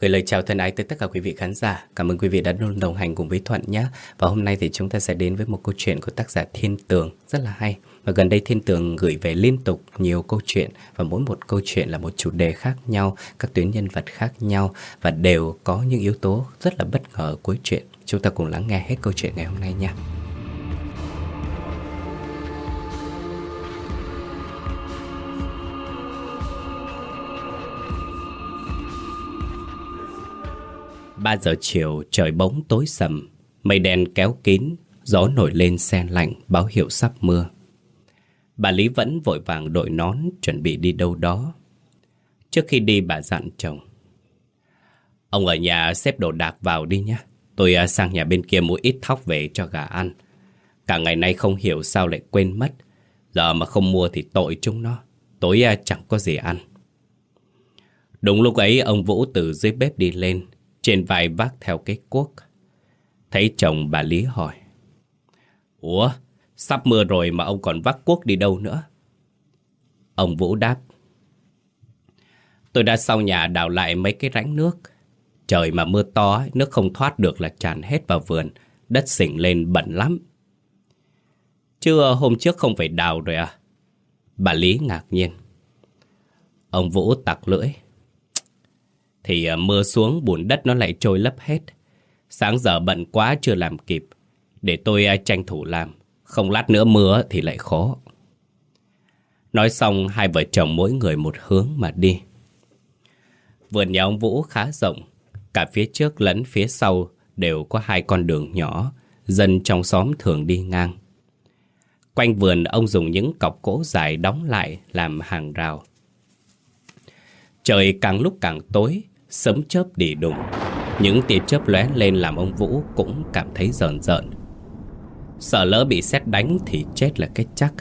Gửi lời chào thân ái tới tất cả quý vị khán giả. Cảm ơn quý vị đã luôn đồng hành cùng với Thuận nhé. Và hôm nay thì chúng ta sẽ đến với một câu chuyện của tác giả Thiên Tường rất là hay. Và gần đây Thiên Tường gửi về liên tục nhiều câu chuyện và mỗi một câu chuyện là một chủ đề khác nhau, các tuyến nhân vật khác nhau và đều có những yếu tố rất là bất ngờ cuối chuyện. Chúng ta cùng lắng nghe hết câu chuyện ngày hôm nay nha. Ba giờ chiều, trời bóng tối sầm. Mây đen kéo kín, Gió nổi lên sen lạnh, báo hiệu sắp mưa. Bà Lý vẫn vội vàng đội nón, Chuẩn bị đi đâu đó. Trước khi đi, bà dặn chồng. Ông ở nhà xếp đồ đạc vào đi nhé. Tôi à, sang nhà bên kia mua ít thóc về cho gà ăn. Cả ngày nay không hiểu sao lại quên mất. Giờ mà không mua thì tội chúng nó. Tối à, chẳng có gì ăn. Đúng lúc ấy, ông Vũ từ dưới bếp đi lên trên vai vác theo cái cuốc. Thấy chồng bà Lý hỏi. Ủa, sắp mưa rồi mà ông còn vác cuốc đi đâu nữa? Ông Vũ đáp. Tôi đã sau nhà đào lại mấy cái rãnh nước. Trời mà mưa to, nước không thoát được là tràn hết vào vườn. Đất xỉnh lên bẩn lắm. Chưa hôm trước không phải đào rồi à? Bà Lý ngạc nhiên. Ông Vũ tặc lưỡi. Thì ờ, mưa xuống, bùn đất nó lại trôi lấp hết. Sáng giờ bận quá chưa làm kịp, Để tôi ờ, tranh thủ làm. Không lát nữa mưa thì lại khó. Nói xong, hai vợ chồng mỗi người một hướng mà đi. Vườn nhà ông Vũ khá rộng, Cả phía trước lẫn phía sau đều có hai con đường nhỏ, Dân trong xóm thường đi ngang. Quanh vườn, ông dùng những cọc gỗ dài đóng lại làm hàng rào. Trời càng lúc càng tối Sấm chớp đi đùng. Những tia chớp lóe lên làm ông Vũ cũng cảm thấy rờn rợn. Sợ lỡ bị xét đánh thì chết là cái chắc.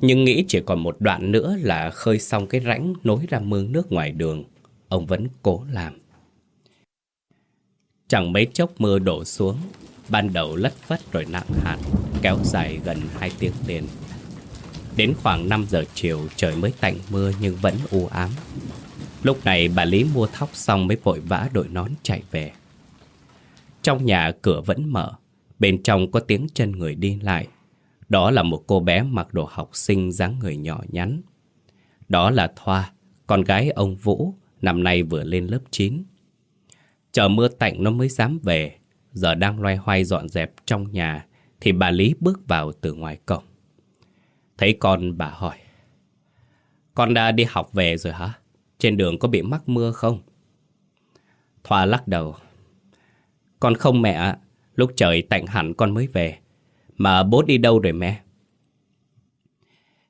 Nhưng nghĩ chỉ còn một đoạn nữa là khơi xong cái rãnh nối ra mương nước ngoài đường, Ông vẫn cố làm. Chẳng mấy chốc mưa đổ xuống, Ban đầu lất phất rồi nặng hạt, Kéo dài gần 2 tiếng liền. Đến khoảng 5 giờ chiều trời mới tạnh mưa nhưng vẫn u ám. Lúc này bà Lý mua thóc xong mới vội vã đội nón chạy về. Trong nhà cửa vẫn mở, bên trong có tiếng chân người đi lại. Đó là một cô bé mặc đồ học sinh dáng người nhỏ nhắn. Đó là Thoa, con gái ông Vũ, năm nay vừa lên lớp 9. Chờ mưa tạnh nó mới dám về, giờ đang loay hoay dọn dẹp trong nhà, thì bà Lý bước vào từ ngoài cổng. Thấy con bà hỏi, Con đã đi học về rồi hả? Trên đường có bị mắc mưa không? Thoa lắc đầu. Con không mẹ Lúc trời tạnh hẳn con mới về. Mà bố đi đâu rồi mẹ?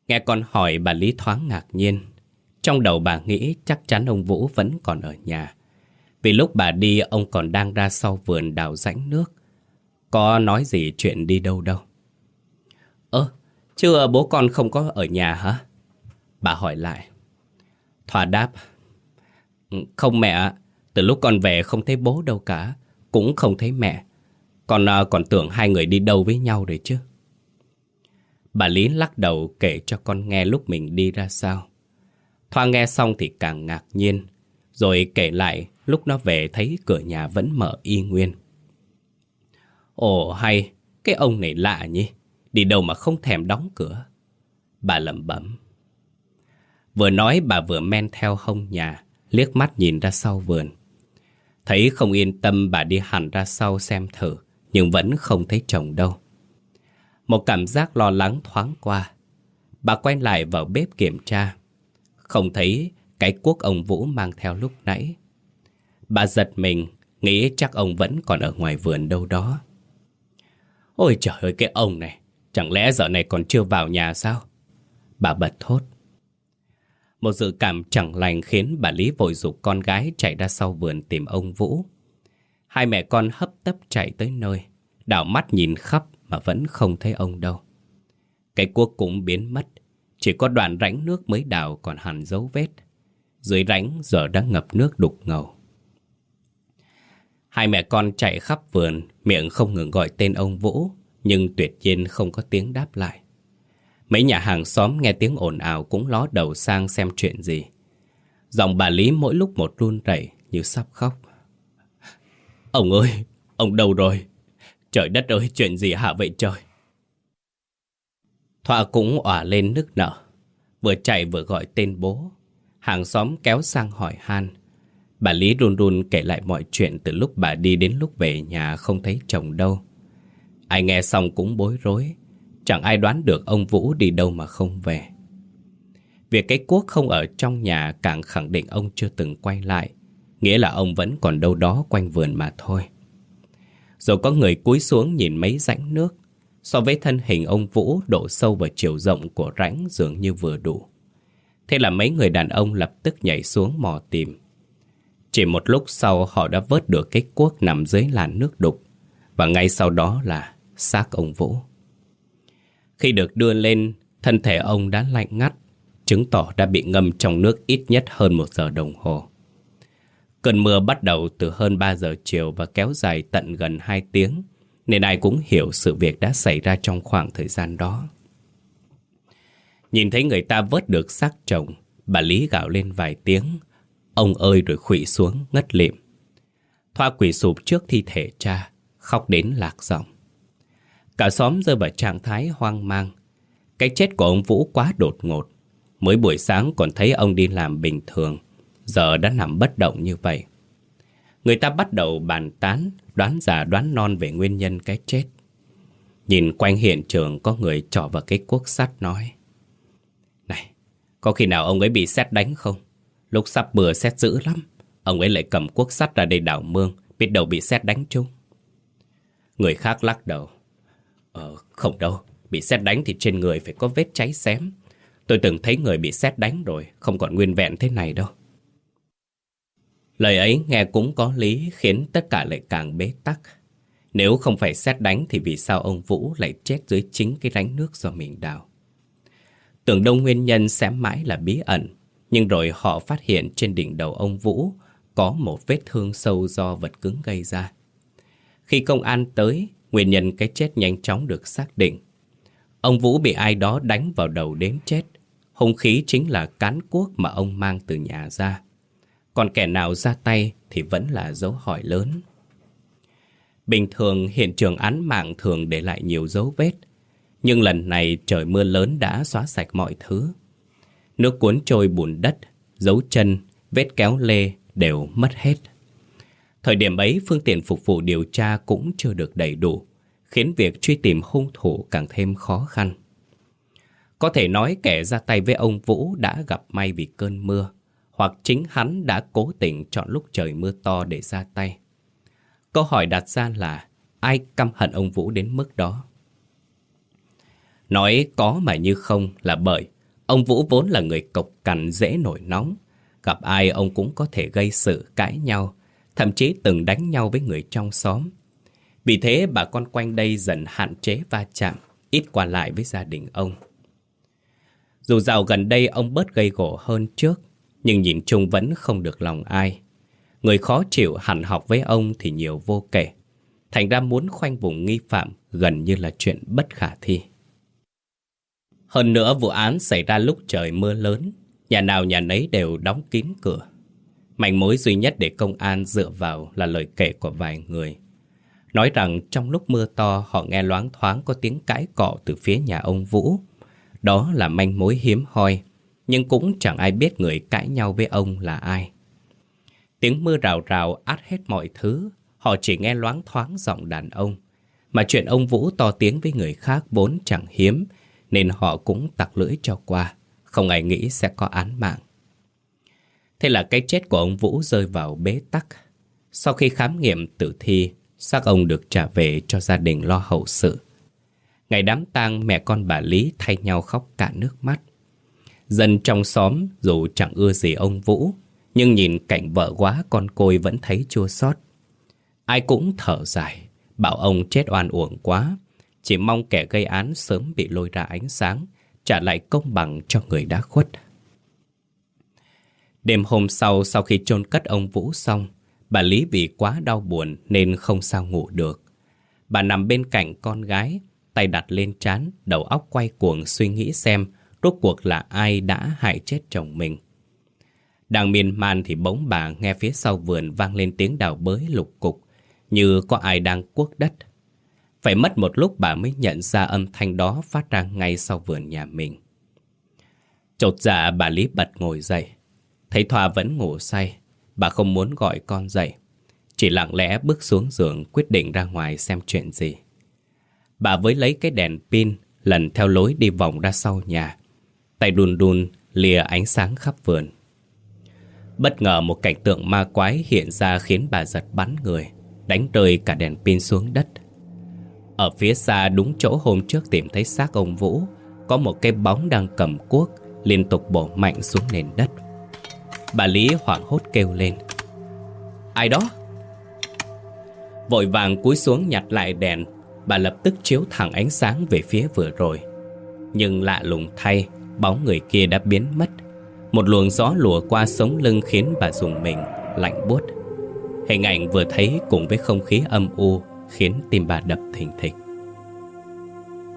Nghe con hỏi bà Lý thoáng ngạc nhiên. Trong đầu bà nghĩ chắc chắn ông Vũ vẫn còn ở nhà. Vì lúc bà đi ông còn đang ra sau vườn đào rãnh nước. Có nói gì chuyện đi đâu đâu. Ơ, chưa bố con không có ở nhà hả? Bà hỏi lại. Thỏa đáp. Không mẹ, từ lúc con về không thấy bố đâu cả, cũng không thấy mẹ. Con ờ, còn tưởng hai người đi đâu với nhau rồi chứ. Bà Lý lắc đầu kể cho con nghe lúc mình đi ra sao. Thoa nghe xong thì càng ngạc nhiên, rồi kể lại lúc nó về thấy cửa nhà vẫn mở y nguyên. Ồ hay, cái ông này lạ nhỉ, đi đâu mà không thèm đóng cửa. Bà lẩm bẩm. Vừa nói bà vừa men theo hông nhà, liếc mắt nhìn ra sau vườn. Thấy không yên tâm bà đi hẳn ra sau xem thử, nhưng vẫn không thấy chồng đâu. Một cảm giác lo lắng thoáng qua. Bà quay lại vào bếp kiểm tra. Không thấy cái cuốc ông Vũ mang theo lúc nãy. Bà giật mình, nghĩ chắc ông vẫn còn ở ngoài vườn đâu đó. Ôi trời ơi cái ông này, chẳng lẽ giờ này còn chưa vào nhà sao? Bà bật thốt. Một dự cảm chẳng lành khiến bà Lý vội dục con gái chạy ra sau vườn tìm ông Vũ. Hai mẹ con hấp tấp chạy tới nơi, đảo mắt nhìn khắp mà vẫn không thấy ông đâu. Cái cuốc cũng biến mất, chỉ có đoạn rãnh nước mới đào còn hẳn dấu vết. Dưới rãnh giờ đang ngập nước đục ngầu. Hai mẹ con chạy khắp vườn, miệng không ngừng gọi tên ông Vũ, nhưng tuyệt nhiên không có tiếng đáp lại. Mấy nhà hàng xóm nghe tiếng ồn ào cũng ló đầu sang xem chuyện gì. Giọng bà Lý mỗi lúc một run rẩy như sắp khóc. Ông ơi, ông đâu rồi? Trời đất ơi, chuyện gì hả vậy trời? Thọa cũng òa lên nức nở. Vừa chạy vừa gọi tên bố. Hàng xóm kéo sang hỏi han. Bà Lý run run kể lại mọi chuyện từ lúc bà đi đến lúc về nhà không thấy chồng đâu. Ai nghe xong cũng bối rối. Chẳng ai đoán được ông Vũ đi đâu mà không về. Việc cái cuốc không ở trong nhà càng khẳng định ông chưa từng quay lại. Nghĩa là ông vẫn còn đâu đó quanh vườn mà thôi. Rồi có người cúi xuống nhìn mấy rãnh nước. So với thân hình ông Vũ, độ sâu và chiều rộng của rãnh dường như vừa đủ. Thế là mấy người đàn ông lập tức nhảy xuống mò tìm. Chỉ một lúc sau, họ đã vớt được cái cuốc nằm dưới làn nước đục. Và ngay sau đó là xác ông Vũ. Khi được đưa lên, thân thể ông đã lạnh ngắt, chứng tỏ đã bị ngâm trong nước ít nhất hơn một giờ đồng hồ. Cơn mưa bắt đầu từ hơn 3 giờ chiều và kéo dài tận gần 2 tiếng, nên ai cũng hiểu sự việc đã xảy ra trong khoảng thời gian đó. Nhìn thấy người ta vớt được xác chồng, bà Lý gạo lên vài tiếng. Ông ơi rồi khủy xuống ngất lịm. Thoa quỷ sụp trước thi thể cha, khóc đến lạc giọng. Cả xóm rơi vào trạng thái hoang mang. Cái chết của ông Vũ quá đột ngột. Mới buổi sáng còn thấy ông đi làm bình thường, giờ đã nằm bất động như vậy. Người ta bắt đầu bàn tán, đoán giả đoán non về nguyên nhân cái chết. Nhìn quanh hiện trường có người trỏ vào cái cuốc sắt nói. Này, có khi nào ông ấy bị xét đánh không? Lúc sắp bừa xét dữ lắm. Ông ấy lại cầm cuốc sắt ra đây đảo mương, biết đâu bị xét đánh chung. Người khác lắc đầu. Ờ, không đâu. Bị xét đánh thì trên người phải có vết cháy xém. Tôi từng thấy người bị xét đánh rồi, không còn nguyên vẹn thế này đâu. Lời ấy nghe cũng có lý khiến tất cả lại càng bế tắc. Nếu không phải xét đánh thì vì sao ông Vũ lại chết dưới chính cái rãnh nước do mình đào? Tưởng đông nguyên nhân sẽ mãi là bí ẩn, nhưng rồi họ phát hiện trên đỉnh đầu ông Vũ có một vết thương sâu do vật cứng gây ra. Khi công an tới, nguyên nhân cái chết nhanh chóng được xác định. Ông Vũ bị ai đó đánh vào đầu đến chết. Hung khí chính là cán cuốc mà ông mang từ nhà ra. Còn kẻ nào ra tay thì vẫn là dấu hỏi lớn. Bình thường hiện trường án mạng thường để lại nhiều dấu vết. Nhưng lần này trời mưa lớn đã xóa sạch mọi thứ. Nước cuốn trôi bùn đất, dấu chân, vết kéo lê đều mất hết. Thời điểm ấy phương tiện phục vụ điều tra cũng chưa được đầy đủ, khiến việc truy tìm hung thủ càng thêm khó khăn. Có thể nói kẻ ra tay với ông Vũ đã gặp may vì cơn mưa, hoặc chính hắn đã cố tình chọn lúc trời mưa to để ra tay. Câu hỏi đặt ra là ai căm hận ông Vũ đến mức đó? Nói có mà như không là bởi ông Vũ vốn là người cộc cằn dễ nổi nóng. Gặp ai ông cũng có thể gây sự cãi nhau, thậm chí từng đánh nhau với người trong xóm. Vì thế bà con quanh đây dần hạn chế va chạm, ít qua lại với gia đình ông. Dù dạo gần đây ông bớt gây gỗ hơn trước, nhưng nhìn chung vẫn không được lòng ai. Người khó chịu hẳn học với ông thì nhiều vô kể. Thành ra muốn khoanh vùng nghi phạm gần như là chuyện bất khả thi. Hơn nữa vụ án xảy ra lúc trời mưa lớn, nhà nào nhà nấy đều đóng kín cửa. Mảnh mối duy nhất để công an dựa vào là lời kể của vài người. Nói rằng trong lúc mưa to họ nghe loáng thoáng có tiếng cãi cọ từ phía nhà ông Vũ. Đó là manh mối hiếm hoi, nhưng cũng chẳng ai biết người cãi nhau với ông là ai. Tiếng mưa rào rào át hết mọi thứ, họ chỉ nghe loáng thoáng giọng đàn ông. Mà chuyện ông Vũ to tiếng với người khác vốn chẳng hiếm, nên họ cũng tặc lưỡi cho qua, không ai nghĩ sẽ có án mạng. Thế là cái chết của ông Vũ rơi vào bế tắc. Sau khi khám nghiệm tử thi, xác ông được trả về cho gia đình lo hậu sự. Ngày đám tang mẹ con bà Lý thay nhau khóc cả nước mắt. Dân trong xóm dù chẳng ưa gì ông Vũ, nhưng nhìn cảnh vợ quá con côi vẫn thấy chua xót. Ai cũng thở dài, bảo ông chết oan uổng quá, chỉ mong kẻ gây án sớm bị lôi ra ánh sáng, trả lại công bằng cho người đã khuất. Đêm hôm sau, sau khi chôn cất ông Vũ xong, bà Lý vì quá đau buồn nên không sao ngủ được. Bà nằm bên cạnh con gái, tay đặt lên trán, đầu óc quay cuồng suy nghĩ xem rốt cuộc là ai đã hại chết chồng mình. Đang miên man thì bỗng bà nghe phía sau vườn vang lên tiếng đào bới lục cục, như có ai đang cuốc đất. Phải mất một lúc bà mới nhận ra âm thanh đó phát ra ngay sau vườn nhà mình. Chột dạ bà Lý bật ngồi dậy. Thấy Thoa vẫn ngủ say, bà không muốn gọi con dậy. Chỉ lặng lẽ bước xuống giường quyết định ra ngoài xem chuyện gì. Bà với lấy cái đèn pin lần theo lối đi vòng ra sau nhà. Tay đun đun lìa ánh sáng khắp vườn. Bất ngờ một cảnh tượng ma quái hiện ra khiến bà giật bắn người, đánh rơi cả đèn pin xuống đất. Ở phía xa đúng chỗ hôm trước tìm thấy xác ông Vũ, có một cái bóng đang cầm cuốc liên tục bổ mạnh xuống nền đất. Bà Lý hoảng hốt kêu lên. Ai đó? Vội vàng cúi xuống nhặt lại đèn, bà lập tức chiếu thẳng ánh sáng về phía vừa rồi. Nhưng lạ lùng thay, bóng người kia đã biến mất. Một luồng gió lùa qua sống lưng khiến bà dùng mình, lạnh buốt. Hình ảnh vừa thấy cùng với không khí âm u khiến tim bà đập thình thịch.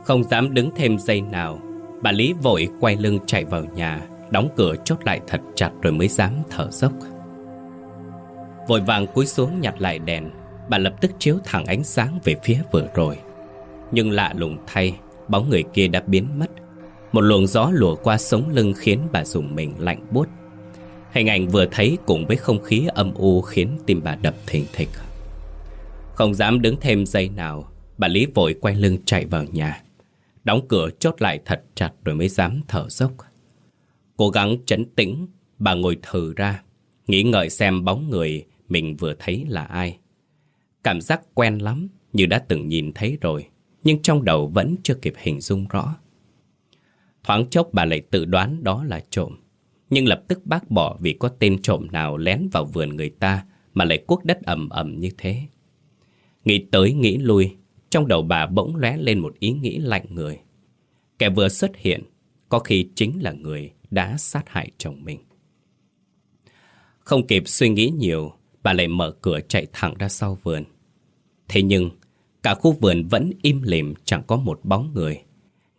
Không dám đứng thêm giây nào, bà Lý vội quay lưng chạy vào nhà, đóng cửa chốt lại thật chặt rồi mới dám thở dốc. Vội vàng cúi xuống nhặt lại đèn, bà lập tức chiếu thẳng ánh sáng về phía vừa rồi. Nhưng lạ lùng thay, bóng người kia đã biến mất. Một luồng gió lùa qua sống lưng khiến bà dùng mình lạnh buốt. Hình ảnh vừa thấy cùng với không khí âm u khiến tim bà đập thình thịch. Không dám đứng thêm giây nào, bà Lý vội quay lưng chạy vào nhà. Đóng cửa chốt lại thật chặt rồi mới dám thở dốc. Cố gắng chấn tĩnh, bà ngồi thử ra, nghĩ ngợi xem bóng người mình vừa thấy là ai. Cảm giác quen lắm, như đã từng nhìn thấy rồi, nhưng trong đầu vẫn chưa kịp hình dung rõ. Thoáng chốc bà lại tự đoán đó là trộm, nhưng lập tức bác bỏ vì có tên trộm nào lén vào vườn người ta mà lại cuốc đất ẩm ẩm như thế. Nghĩ tới nghĩ lui, trong đầu bà bỗng lóe lên một ý nghĩ lạnh người. Kẻ vừa xuất hiện, có khi chính là người đã sát hại chồng mình. Không kịp suy nghĩ nhiều, bà lại mở cửa chạy thẳng ra sau vườn. Thế nhưng, cả khu vườn vẫn im lìm chẳng có một bóng người.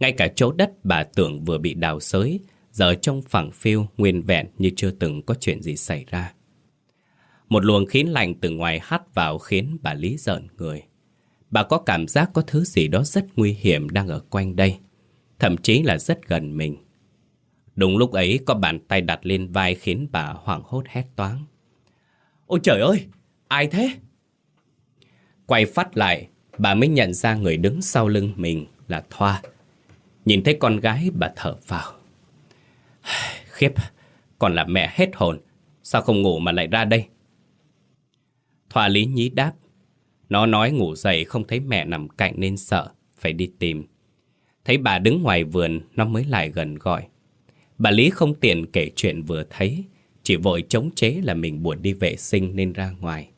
Ngay cả chỗ đất bà tưởng vừa bị đào xới, giờ trong phẳng phiêu nguyên vẹn như chưa từng có chuyện gì xảy ra. Một luồng khí lạnh từ ngoài hắt vào khiến bà Lý giận người. Bà có cảm giác có thứ gì đó rất nguy hiểm đang ở quanh đây, thậm chí là rất gần mình. Đúng lúc ấy có bàn tay đặt lên vai khiến bà hoảng hốt hét toáng. Ôi trời ơi, ai thế? Quay phát lại, bà mới nhận ra người đứng sau lưng mình là Thoa. Nhìn thấy con gái bà thở vào. Khiếp, còn là mẹ hết hồn. Sao không ngủ mà lại ra đây? Thoa lý nhí đáp. Nó nói ngủ dậy không thấy mẹ nằm cạnh nên sợ, phải đi tìm. Thấy bà đứng ngoài vườn, nó mới lại gần gọi. Bà Lý không tiện kể chuyện vừa thấy, chỉ vội chống chế là mình buồn đi vệ sinh nên ra ngoài.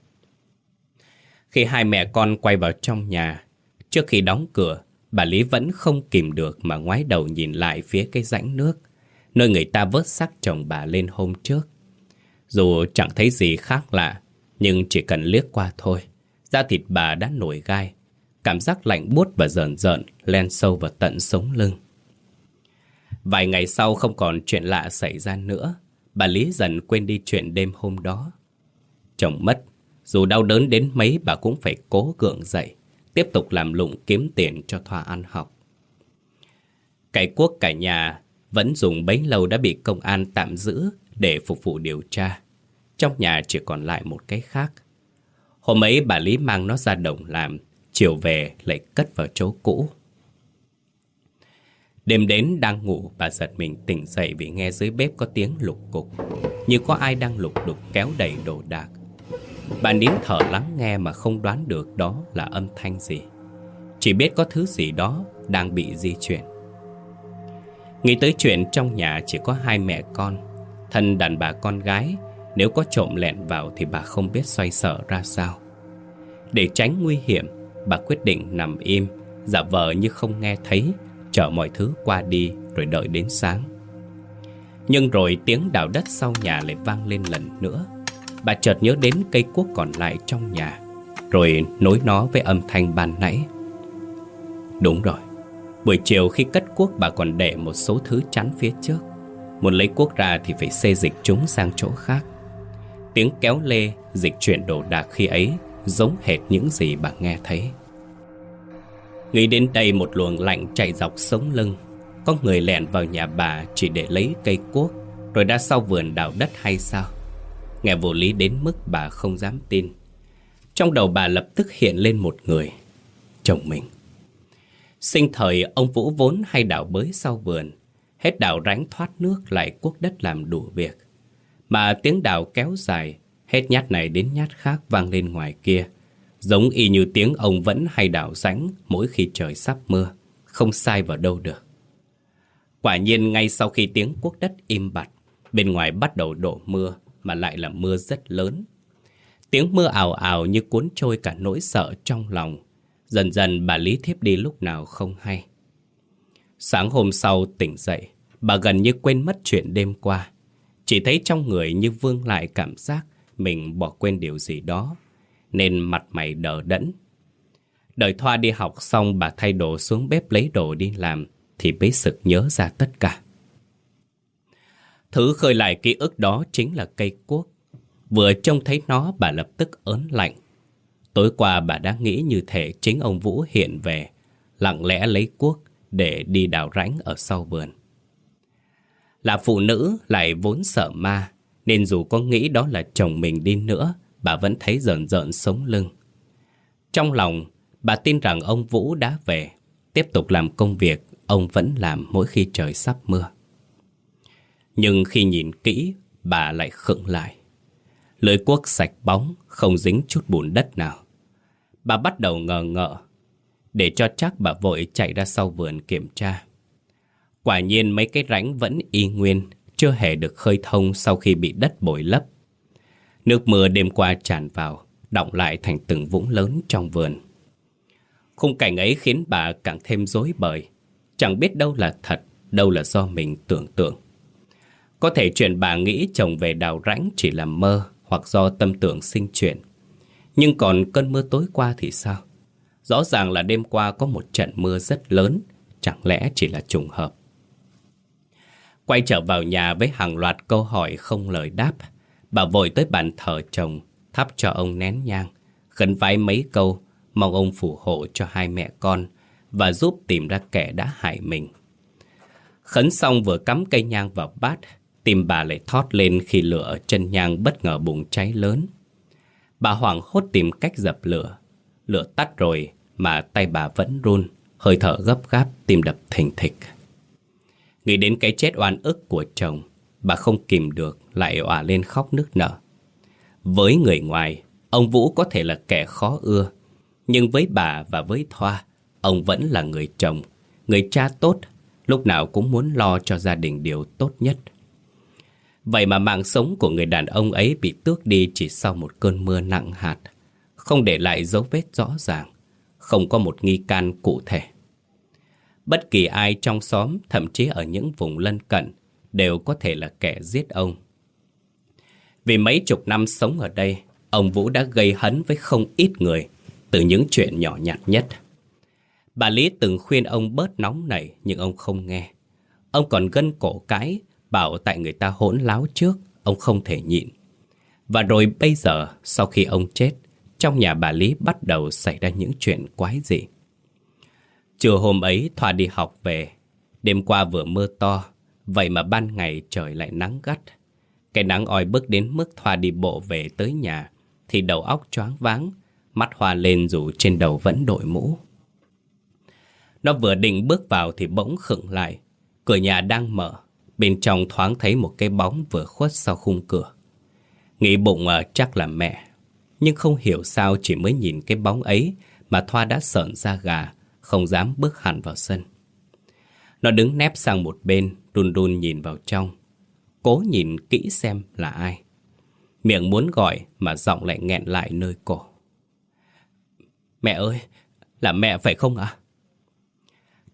Khi hai mẹ con quay vào trong nhà, trước khi đóng cửa, bà Lý vẫn không kìm được mà ngoái đầu nhìn lại phía cái rãnh nước, nơi người ta vớt xác chồng bà lên hôm trước. Dù chẳng thấy gì khác lạ, nhưng chỉ cần liếc qua thôi, da thịt bà đã nổi gai, cảm giác lạnh buốt và rờn rợn len sâu vào tận sống lưng. Vài ngày sau không còn chuyện lạ xảy ra nữa, bà Lý dần quên đi chuyện đêm hôm đó. Chồng mất, dù đau đớn đến mấy bà cũng phải cố gượng dậy, tiếp tục làm lụng kiếm tiền cho Thoa ăn học. Cải quốc cả nhà vẫn dùng bấy lâu đã bị công an tạm giữ để phục vụ điều tra. Trong nhà chỉ còn lại một cái khác. Hôm ấy bà Lý mang nó ra đồng làm, chiều về lại cất vào chỗ cũ. Đêm đến đang ngủ, bà giật mình tỉnh dậy vì nghe dưới bếp có tiếng lục cục. Như có ai đang lục đục kéo đầy đồ đạc. Bà nín thở lắng nghe mà không đoán được đó là âm thanh gì. Chỉ biết có thứ gì đó đang bị di chuyển. Nghĩ tới chuyện trong nhà chỉ có hai mẹ con, thân đàn bà con gái, nếu có trộm lẹn vào thì bà không biết xoay sở ra sao. Để tránh nguy hiểm, bà quyết định nằm im, giả vờ như không nghe thấy, chờ mọi thứ qua đi rồi đợi đến sáng. Nhưng rồi tiếng đào đất sau nhà lại vang lên lần nữa. Bà chợt nhớ đến cây cuốc còn lại trong nhà, rồi nối nó với âm thanh ban nãy. Đúng rồi, buổi chiều khi cất cuốc bà còn để một số thứ chắn phía trước. Muốn lấy cuốc ra thì phải xê dịch chúng sang chỗ khác Tiếng kéo lê dịch chuyển đồ đạc khi ấy Giống hệt những gì bà nghe thấy Nghĩ đến đây một luồng lạnh chạy dọc sống lưng. Có người lẹn vào nhà bà chỉ để lấy cây cuốc, Rồi đã sau vườn đào đất hay sao? Nghe vô lý đến mức bà không dám tin. Trong đầu bà lập tức hiện lên một người. Chồng mình. Sinh thời ông Vũ vốn hay đào bới sau vườn. Hết đào ránh thoát nước lại cuốc đất làm đủ việc. Mà tiếng đào kéo dài, Hết nhát này đến nhát khác vang lên ngoài kia. Giống y như tiếng ông vẫn hay đảo ránh Mỗi khi trời sắp mưa, Không sai vào đâu được. Quả nhiên ngay sau khi tiếng quốc đất im bặt, Bên ngoài bắt đầu đổ mưa Mà lại là mưa rất lớn. Tiếng mưa ảo ảo như cuốn trôi cả nỗi sợ trong lòng. Dần dần bà Lý thiếp đi lúc nào không hay. Sáng hôm sau tỉnh dậy, Bà gần như quên mất chuyện đêm qua. Chỉ thấy trong người như vương lại cảm giác Mình bỏ quên điều gì đó. Nên mặt mày đờ đẫn. Đợi Thoa đi học xong, bà thay đồ xuống bếp lấy đồ đi làm, Thì bế sực nhớ ra tất cả. Thứ khơi lại ký ức đó chính là cây cuốc. Vừa trông thấy nó, bà lập tức ớn lạnh. Tối qua bà đã nghĩ như thể chính ông Vũ hiện về, Lặng lẽ lấy cuốc để đi đào rãnh ở sau vườn. Là phụ nữ lại vốn sợ ma, Nên dù có nghĩ đó là chồng mình đi nữa Bà vẫn thấy rợn rợn sống lưng. Trong lòng, bà tin rằng ông Vũ đã về, Tiếp tục làm công việc ông vẫn làm mỗi khi trời sắp mưa. Nhưng khi nhìn kỹ, bà lại khựng lại. Lưỡi cuốc sạch bóng, không dính chút bùn đất nào. Bà bắt đầu ngờ ngợ, Để cho chắc bà vội chạy ra sau vườn kiểm tra. Quả nhiên mấy cái rãnh vẫn y nguyên, Chưa hề được khơi thông sau khi bị đất bồi lấp. Nước mưa đêm qua tràn vào Đọng lại thành từng vũng lớn trong vườn. Khung cảnh ấy khiến bà càng thêm rối bời. Chẳng biết đâu là thật Đâu là do mình tưởng tượng. Có thể chuyện bà nghĩ chồng về đào rãnh chỉ là mơ Hoặc do tâm tưởng sinh chuyện. Nhưng còn cơn mưa tối qua thì sao? Rõ ràng là đêm qua có một trận mưa rất lớn, chẳng lẽ chỉ là trùng hợp. Quay trở vào nhà với hàng loạt câu hỏi không lời đáp, bà vội tới bàn thờ chồng, thắp cho ông nén nhang, khấn vái mấy câu, mong ông phù hộ cho hai mẹ con và giúp tìm ra kẻ đã hại mình. Khấn xong vừa cắm cây nhang vào bát, tim bà lại thót lên khi lửa chân nhang bất ngờ bùng cháy lớn. Bà hoảng hốt tìm cách dập lửa. Lửa tắt rồi mà tay bà vẫn run, hơi thở gấp gáp, tim đập thình thịch. Nghĩ đến cái chết oan ức của chồng, bà không kìm được lại òa lên khóc nức nở. Với người ngoài, ông Vũ có thể là kẻ khó ưa, nhưng với bà và với Thoa, ông vẫn là người chồng, người cha tốt, lúc nào cũng muốn lo cho gia đình điều tốt nhất. Vậy mà mạng sống của người đàn ông ấy bị tước đi chỉ sau một cơn mưa nặng hạt, không để lại dấu vết rõ ràng, không có một nghi can cụ thể. Bất kỳ ai trong xóm, thậm chí ở những vùng lân cận, đều có thể là kẻ giết ông. Vì mấy chục năm sống ở đây, ông Vũ đã gây hấn với không ít người, từ những chuyện nhỏ nhặt nhất. Bà Lý từng khuyên ông bớt nóng nảy, nhưng ông không nghe. Ông còn gân cổ cái, Bảo tại người ta hỗn láo trước Ông không thể nhịn Và rồi bây giờ sau khi ông chết Trong nhà bà Lý bắt đầu xảy ra những chuyện quái dị Trưa hôm ấy Thoa đi học về Đêm qua vừa mưa to Vậy mà ban ngày trời lại nắng gắt cái nắng oi bức đến mức Thoa đi bộ về tới nhà Thì đầu óc choáng váng Mắt hoa lên dù trên đầu vẫn đội mũ. Nó vừa định bước vào thì bỗng khựng lại Cửa nhà đang mở Bên trong thoáng thấy một cái bóng vừa khuất sau khung cửa. Nghĩ bụng à, chắc là mẹ Nhưng không hiểu sao chỉ mới nhìn cái bóng ấy Mà Thoa đã sợn ra gà Không dám bước hẳn vào sân. Nó đứng nép sang một bên đun đun nhìn vào trong. Cố nhìn kỹ xem là ai Miệng muốn gọi Mà giọng lại nghẹn lại nơi cổ Mẹ ơi, Là mẹ phải không ạ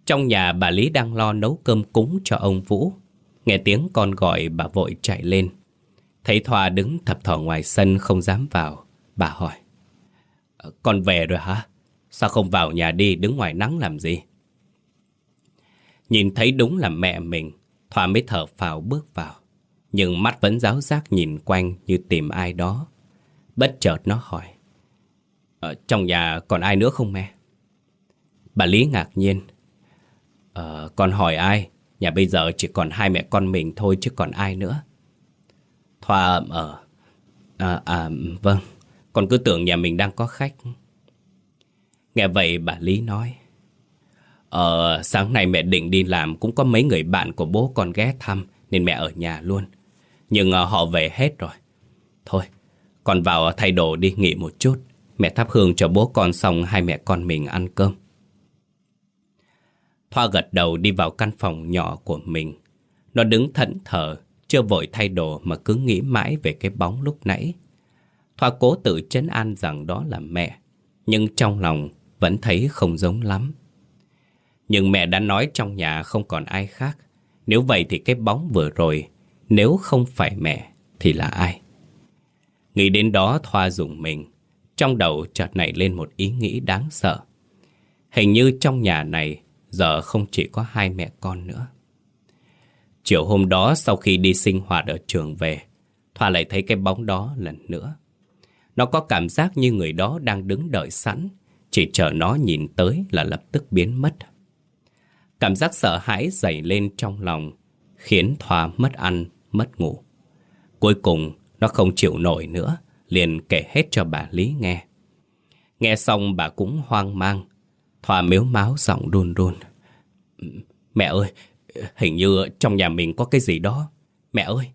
Trong nhà bà Lý đang lo nấu cơm cúng cho ông Vũ Nghe tiếng con gọi, bà vội chạy lên Thấy Thoa đứng thập thò ngoài sân không dám vào, Bà hỏi ờ, Con về rồi hả? Sao không vào nhà đi, đứng ngoài nắng làm gì? Nhìn thấy đúng là mẹ mình, Thoa mới thở phào bước vào. Nhưng mắt vẫn giáo giác nhìn quanh như tìm ai đó. Bất chợt nó hỏi. Ở trong nhà còn ai nữa không mẹ? Bà Lý ngạc nhiên. Ờ, con hỏi ai? Nhà bây giờ chỉ còn hai mẹ con mình thôi chứ còn ai nữa. Thoa ậm ờ. À, à, vâng, con cứ tưởng nhà mình đang có khách. Nghe vậy bà Lý nói. Ờ, sáng nay mẹ định đi làm cũng có mấy người bạn của bố con ghé thăm nên mẹ ở nhà luôn. Nhưng ờ, họ về hết rồi. Thôi, con vào ờ, thay đồ đi nghỉ một chút. Mẹ thắp hương cho bố con xong hai mẹ con mình ăn cơm. Thoa gật đầu đi vào căn phòng nhỏ của mình. Nó đứng thẫn thờ, chưa vội thay đồ mà cứ nghĩ mãi về cái bóng lúc nãy. Thoa cố tự chấn an rằng đó là mẹ, nhưng trong lòng vẫn thấy không giống lắm. Nhưng mẹ đã nói trong nhà không còn ai khác. Nếu vậy thì cái bóng vừa rồi, nếu không phải mẹ thì là ai? Nghĩ đến đó Thoa dùng mình. Trong đầu chợt nảy lên một ý nghĩ đáng sợ. Hình như trong nhà này giờ không chỉ có hai mẹ con nữa. Chiều hôm đó sau khi đi sinh hoạt ở trường về, Thoa lại thấy cái bóng đó lần nữa. Nó có cảm giác như người đó đang đứng đợi sẵn, chỉ chờ nó nhìn tới là lập tức biến mất. Cảm giác sợ hãi dày lên trong lòng, khiến Thoa mất ăn, mất ngủ. Cuối cùng, nó không chịu nổi nữa, liền kể hết cho bà Lý nghe. Nghe xong bà cũng hoang mang, Thoa miếu máu giọng run run. Mẹ ơi, hình như trong nhà mình có cái gì đó. Mẹ ơi!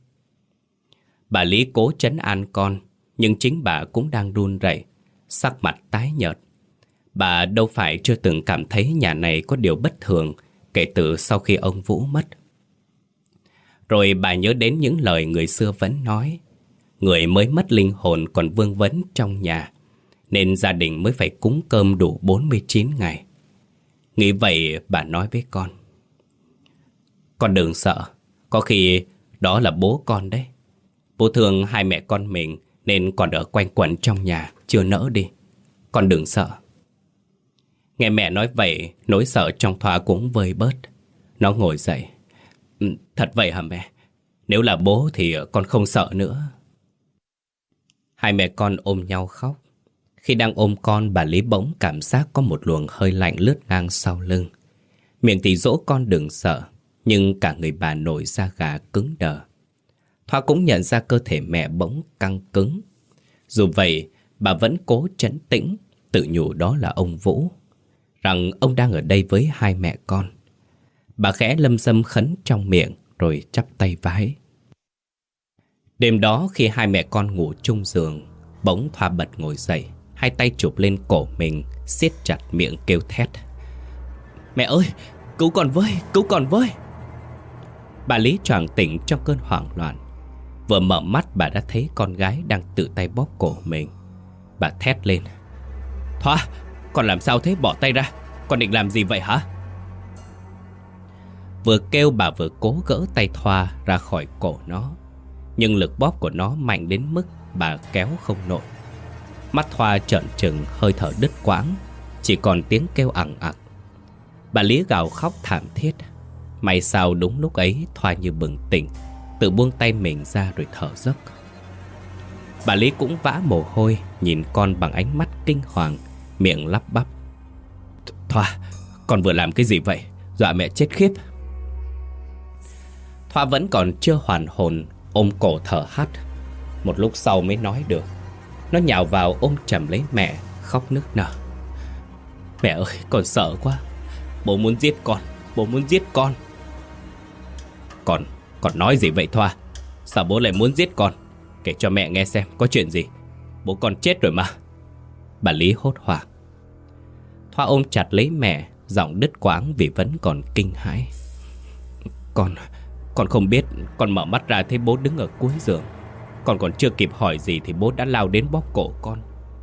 Bà Lý cố chấn an con, nhưng chính bà cũng đang run rẩy, sắc mặt tái nhợt. Bà đâu phải chưa từng cảm thấy nhà này có điều bất thường kể từ sau khi ông Vũ mất. Rồi bà nhớ đến những lời người xưa vẫn nói. Người mới mất linh hồn còn vương vấn trong nhà, nên gia đình mới phải cúng cơm đủ 49 ngày. Nghĩ vậy bà nói với con. Con đừng sợ, có khi đó là bố con đấy. Bố thương hai mẹ con mình nên còn ở quanh quẩn trong nhà, chưa nỡ đi. Con đừng sợ. Nghe mẹ nói vậy, nỗi sợ trong Thoa cũng vơi bớt. Nó ngồi dậy. Ừ, thật vậy hả mẹ? Nếu là bố thì con không sợ nữa. Hai mẹ con ôm nhau khóc. Khi đang ôm con, bà Lý bỗng cảm giác có một luồng hơi lạnh lướt ngang sau lưng. Miệng thì dỗ con đừng sợ, nhưng cả người bà nổi da gà cứng đờ. Thoa cũng nhận ra cơ thể mẹ bỗng căng cứng. Dù vậy, bà vẫn cố trấn tĩnh, tự nhủ đó là ông Vũ rằng ông đang ở đây với hai mẹ con. Bà khẽ lâm dâm khấn trong miệng rồi chắp tay vái. Đêm đó khi hai mẹ con ngủ chung giường, bỗng Thoa bật ngồi dậy, hai tay chụp lên cổ mình, siết chặt miệng kêu thét. Mẹ ơi, cứu con với, cứu con với. Bà Lý choàng tỉnh trong cơn hoảng loạn. Vừa mở mắt bà đã thấy con gái đang tự tay bóp cổ mình. Bà thét lên. Thoa, con làm sao thế bỏ tay ra Con định làm gì vậy hả Vừa kêu bà vừa cố gỡ tay Thoa ra khỏi cổ nó. Nhưng lực bóp của nó mạnh đến mức bà kéo không nổi. Mắt Thoa trợn trừng hơi thở đứt quãng Chỉ còn tiếng kêu ẳng ặc. Bà Lý gào khóc thảm thiết. May sao đúng lúc ấy Thoa như bừng tỉnh Tự buông tay mình ra rồi thở dốc. Bà Lý cũng vã mồ hôi Nhìn con bằng ánh mắt kinh hoàng Miệng lắp bắp. Thoa, con vừa làm cái gì vậy? Dọa mẹ chết khiếp. Thoa vẫn còn chưa hoàn hồn Ôm cổ thở hắt. Một lúc sau mới nói được. Nó nhào vào ôm chầm lấy mẹ Khóc nức nở. Mẹ ơi con sợ quá. Bố muốn giết con Bố muốn giết con. Con, con nói gì vậy Thoa? Sao bố lại muốn giết con? Kể cho mẹ nghe xem có chuyện gì? Bố con chết rồi mà. Bà Lý hốt hoảng. Thoa ôm chặt lấy mẹ Giọng đứt quãng vì vẫn còn kinh hãi. Con con không biết, Con mở mắt ra thấy bố đứng ở cuối giường. Con còn chưa kịp hỏi gì Thì bố đã lao đến bóp cổ con.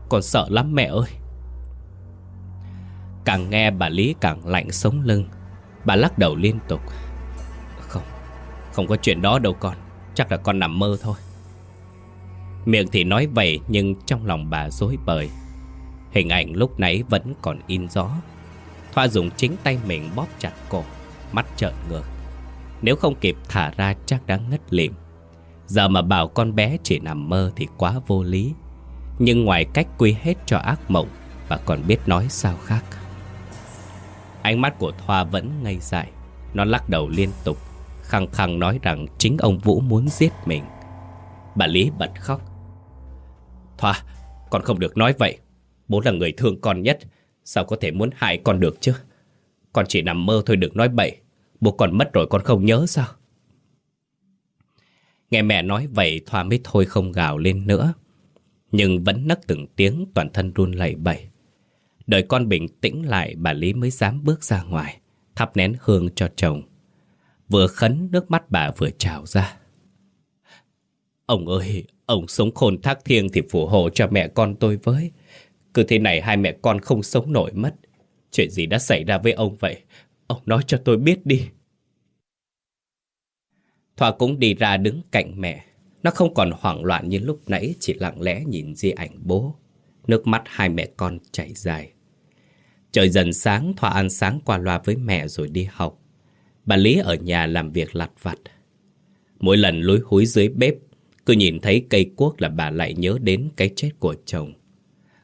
Con sợ lắm mẹ ơi. Càng nghe bà Lý càng lạnh sống lưng. Bà lắc đầu liên tục. Không Không có chuyện đó đâu con. Chắc là con nằm mơ thôi. Miệng thì nói vậy Nhưng trong lòng bà dối bời. Hình ảnh lúc nãy vẫn còn in gió. Thoa dùng chính tay mình bóp chặt cổ, Mắt trợn ngược. Nếu không kịp thả ra chắc đã ngất lịm. Giờ mà bảo con bé chỉ nằm mơ thì quá vô lý. Nhưng ngoài cách quy hết cho ác mộng Bà còn biết nói sao khác. Ánh mắt của Thoa vẫn ngây dại. Nó lắc đầu liên tục Khăng khăng nói rằng chính ông Vũ muốn giết mình. Bà Lý bật khóc. Thoa, con không được nói vậy. Bố là người thương con nhất Sao có thể muốn hại con được chứ? Con chỉ nằm mơ thôi đừng nói bậy. Bố con mất rồi con không nhớ sao? Nghe mẹ nói vậy Thoa mới thôi không gào lên nữa. Nhưng vẫn nấc từng tiếng toàn thân run lẩy bẩy. Đợi con bình tĩnh lại bà Lý mới dám bước ra ngoài Thắp nén hương cho chồng. Vừa khấn nước mắt bà vừa trào ra. Ông ơi, ông sống khôn thác thiêng thì phù hộ cho mẹ con tôi với. Cứ thế này hai mẹ con không sống nổi mất. Chuyện gì đã xảy ra với ông vậy? Ông nói cho tôi biết đi. Thỏa cũng đi ra đứng cạnh mẹ. Nó không còn hoảng loạn như lúc nãy, Chỉ lặng lẽ nhìn di ảnh bố. Nước mắt hai mẹ con chảy dài. Trời dần sáng Thỏa ăn sáng qua loa với mẹ rồi đi học. Bà Lý ở nhà làm việc lặt vặt. Mỗi lần lối húi dưới bếp, Cứ nhìn thấy cây cuốc là bà lại nhớ đến cái chết của chồng.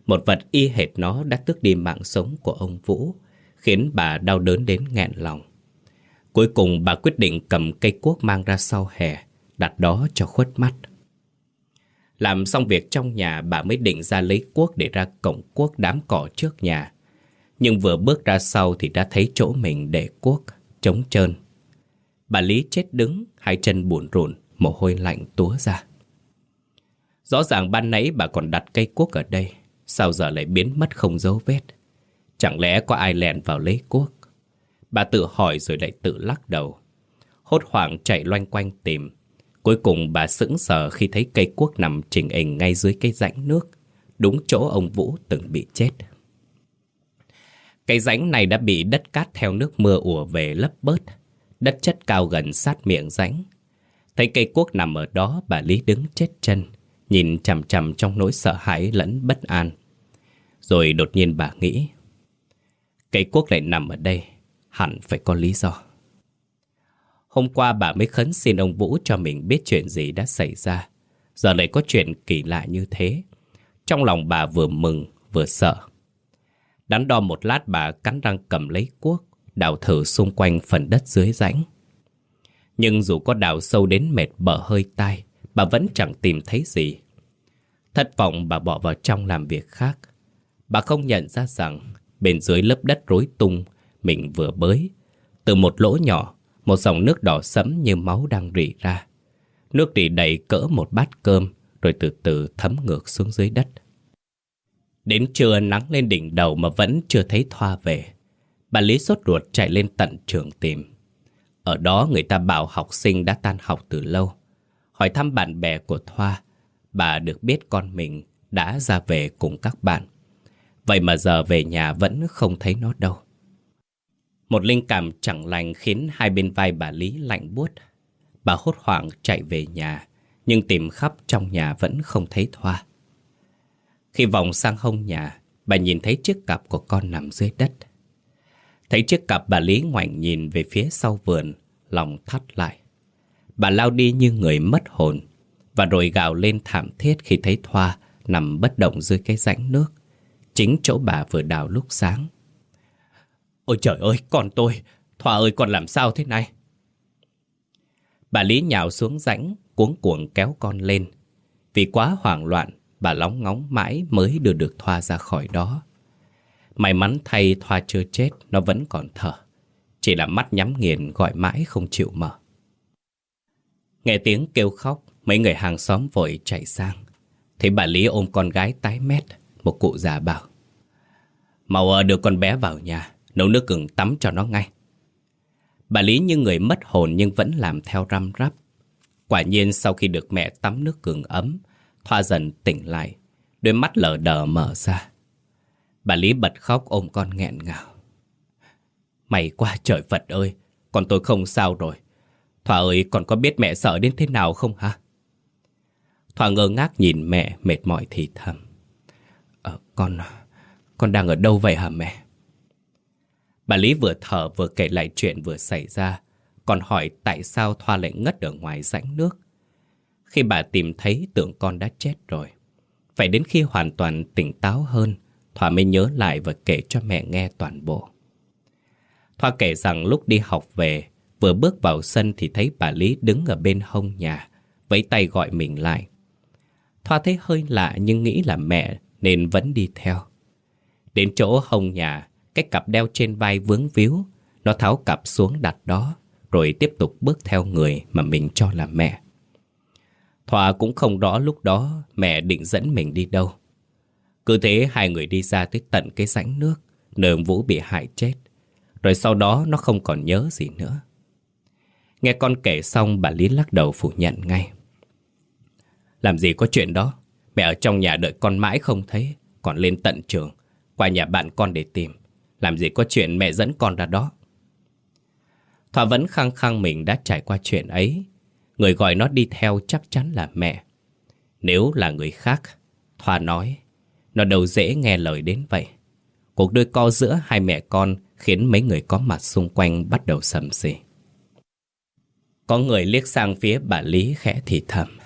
Một vật y hệt nó đã tước đi mạng sống của ông Vũ. Khiến bà đau đớn đến nghẹn lòng Cuối cùng bà quyết định cầm cây cuốc mang ra sau hè Đặt đó cho khuất mắt Làm xong việc trong nhà bà mới định ra lấy cuốc để ra cổng cuốc đám cỏ trước nhà Nhưng vừa bước ra sau thì đã thấy chỗ mình để cuốc trống trơn. Bà Lý chết đứng, hai chân buồn rùn, mồ hôi lạnh túa ra. Rõ ràng ban nãy bà còn đặt cây cuốc ở đây, sao giờ lại biến mất không dấu vết? Chẳng lẽ có ai lèn vào lấy cuốc? Bà tự hỏi rồi lại tự lắc đầu. Hốt hoảng chạy loanh quanh tìm. Cuối cùng bà sững sờ khi thấy cây cuốc nằm trình hình ngay dưới cái rãnh nước, đúng chỗ ông Vũ từng bị chết. Cái rãnh này đã bị đất cát theo nước mưa ùa về lấp bớt. Đất chất cao gần sát miệng rãnh. Thấy cây cuốc nằm ở đó, bà Lý đứng chết chân, nhìn chằm chằm trong nỗi sợ hãi lẫn bất an. Rồi đột nhiên bà nghĩ, cây cuốc lại nằm ở đây, hẳn phải có lý do. Hôm qua bà mới khấn xin ông Vũ cho mình biết chuyện gì đã xảy ra. Giờ lại có chuyện kỳ lạ như thế. Trong lòng bà vừa mừng vừa sợ. Đắn đo một lát bà cắn răng cầm lấy cuốc, đào thử xung quanh phần đất dưới rãnh. Nhưng dù có đào sâu đến mệt bở hơi tai, bà vẫn chẳng tìm thấy gì. Thất vọng bà bỏ vào trong làm việc khác. Bà không nhận ra rằng bên dưới lớp đất rối tung mình vừa bới. Từ một lỗ nhỏ, một dòng nước đỏ sẫm như máu đang rỉ ra. Nước rỉ đầy cỡ một bát cơm rồi từ từ thấm ngược xuống dưới đất. Đến trưa nắng lên đỉnh đầu mà vẫn chưa thấy Thoa về. Bà Lý sốt ruột chạy lên tận trường tìm. Ở đó người ta bảo học sinh đã tan học từ lâu. Hỏi thăm bạn bè của Thoa, bà được biết con mình đã ra về cùng các bạn. Vậy mà giờ về nhà vẫn không thấy nó đâu. Một linh cảm chẳng lành khiến hai bên vai bà Lý lạnh buốt. Bà hốt hoảng chạy về nhà, nhưng tìm khắp trong nhà vẫn không thấy Thoa. Khi vòng sang hông nhà, bà nhìn thấy chiếc cặp của con nằm dưới đất. Thấy chiếc cặp bà Lý ngoảnh nhìn về phía sau vườn, lòng thắt lại. Bà lao đi như người mất hồn, và rồi gào lên thảm thiết khi thấy Thoa nằm bất động dưới cái rãnh nước, chính chỗ bà vừa đào lúc sáng. Ôi trời ơi, con tôi, Thoa ơi con làm sao thế này? Bà Lý nhào xuống rãnh, cuống cuồng kéo con lên. Vì quá hoảng loạn, bà lóng ngóng mãi mới đưa được Thoa ra khỏi đó. May mắn thay Thoa chưa chết, nó vẫn còn thở. Chỉ là mắt nhắm nghiền gọi mãi không chịu mở. Nghe tiếng kêu khóc, mấy người hàng xóm vội chạy sang. Thấy bà Lý ôm con gái tái mét, một cụ già bảo. Mau ờ, đưa con bé vào nhà, nấu nước gừng tắm cho nó ngay. Bà Lý như người mất hồn nhưng vẫn làm theo răm rắp. Quả nhiên sau khi được mẹ tắm nước gừng ấm, Thoa dần tỉnh lại, đôi mắt lờ đờ mở ra. Bà Lý bật khóc ôm con nghẹn ngào. May quá trời Phật ơi, con tôi không sao rồi. Thoa ơi, con có biết mẹ sợ đến thế nào không hả? Thoa ngơ ngác nhìn mẹ mệt mỏi thì thầm. Ờ, con, à, con đang ở đâu vậy hả mẹ? Bà Lý vừa thở vừa kể lại chuyện vừa xảy ra. còn hỏi tại sao Thoa lại ngất ở ngoài rãnh nước. Khi bà tìm thấy tưởng con đã chết rồi. Phải đến khi hoàn toàn tỉnh táo hơn, Thoa mới nhớ lại và kể cho mẹ nghe toàn bộ. Thoa kể rằng lúc đi học về, vừa bước vào sân thì thấy bà Lý đứng ở bên hông nhà, vẫy tay gọi mình lại. Thoa thấy hơi lạ nhưng nghĩ là mẹ nên vẫn đi theo. Đến chỗ hông nhà, cái cặp đeo trên vai vướng víu, nó tháo cặp xuống đặt đó, rồi tiếp tục bước theo người mà mình cho là mẹ. Thỏa cũng không rõ lúc đó mẹ định dẫn mình đi đâu. Cứ thế hai người đi ra tới tận cái rãnh nước, nơi ông Vũ bị hại chết. Rồi sau đó nó không còn nhớ gì nữa. Nghe con kể xong bà Lý lắc đầu phủ nhận ngay. Làm gì có chuyện đó, mẹ ở trong nhà đợi con mãi không thấy, còn lên tận trường, qua nhà bạn con để tìm. Làm gì có chuyện mẹ dẫn con ra đó. Thỏa vẫn khăng khăng mình đã trải qua chuyện ấy. Người gọi nó đi theo chắc chắn là mẹ. Nếu là người khác, Thoa nói, nó đâu dễ nghe lời đến vậy. Cuộc đôi co giữa hai mẹ con khiến mấy người có mặt xung quanh bắt đầu sầm xì. Có người liếc sang phía bà Lý khẽ thì thầm.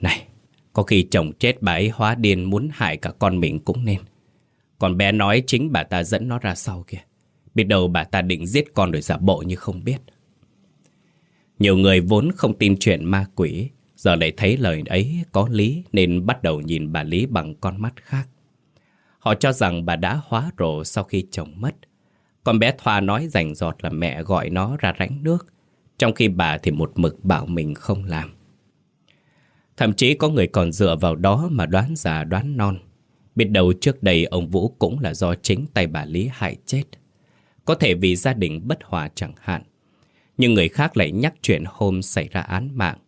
Này, có khi chồng chết bà ấy hóa điên muốn hại cả con mình cũng nên. Còn bé nói chính bà ta dẫn nó ra sau kìa. Biết đâu bà ta định giết con rồi giả bộ như không biết. Nhiều người vốn không tin chuyện ma quỷ, giờ lại thấy lời ấy có lý nên bắt đầu nhìn bà Lý bằng con mắt khác. Họ cho rằng bà đã hóa rồ sau khi chồng mất. Con bé Thoa nói rành giọt là mẹ gọi nó ra rãnh nước, trong khi bà thì một mực bảo mình không làm. Thậm chí có người còn dựa vào đó mà đoán già đoán non. Biết đâu trước đây ông Vũ cũng là do chính tay bà Lý hại chết. Có thể vì gia đình bất hòa chẳng hạn. Nhưng người khác lại nhắc chuyện hôm xảy ra án mạng.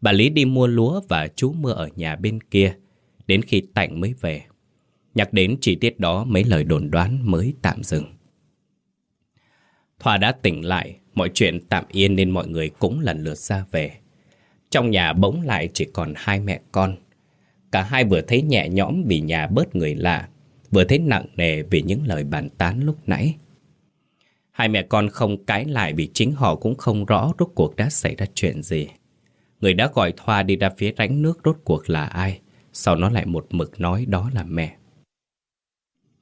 Bà Lý đi mua lúa và chú mưa ở nhà bên kia, đến khi tạnh mới về. Nhắc đến chi tiết đó mấy lời đồn đoán mới tạm dừng. Thoa đã tỉnh lại, mọi chuyện tạm yên nên mọi người cũng lần lượt ra về. Trong nhà bỗng lại chỉ còn hai mẹ con. Cả hai vừa thấy nhẹ nhõm vì nhà bớt người lạ, vừa thấy nặng nề vì những lời bàn tán lúc nãy. Hai mẹ con không cãi lại vì chính họ cũng không rõ rốt cuộc đã xảy ra chuyện gì. Người đã gọi Thoa đi ra phía rãnh nước rốt cuộc là ai, sau nó lại một mực nói đó là mẹ.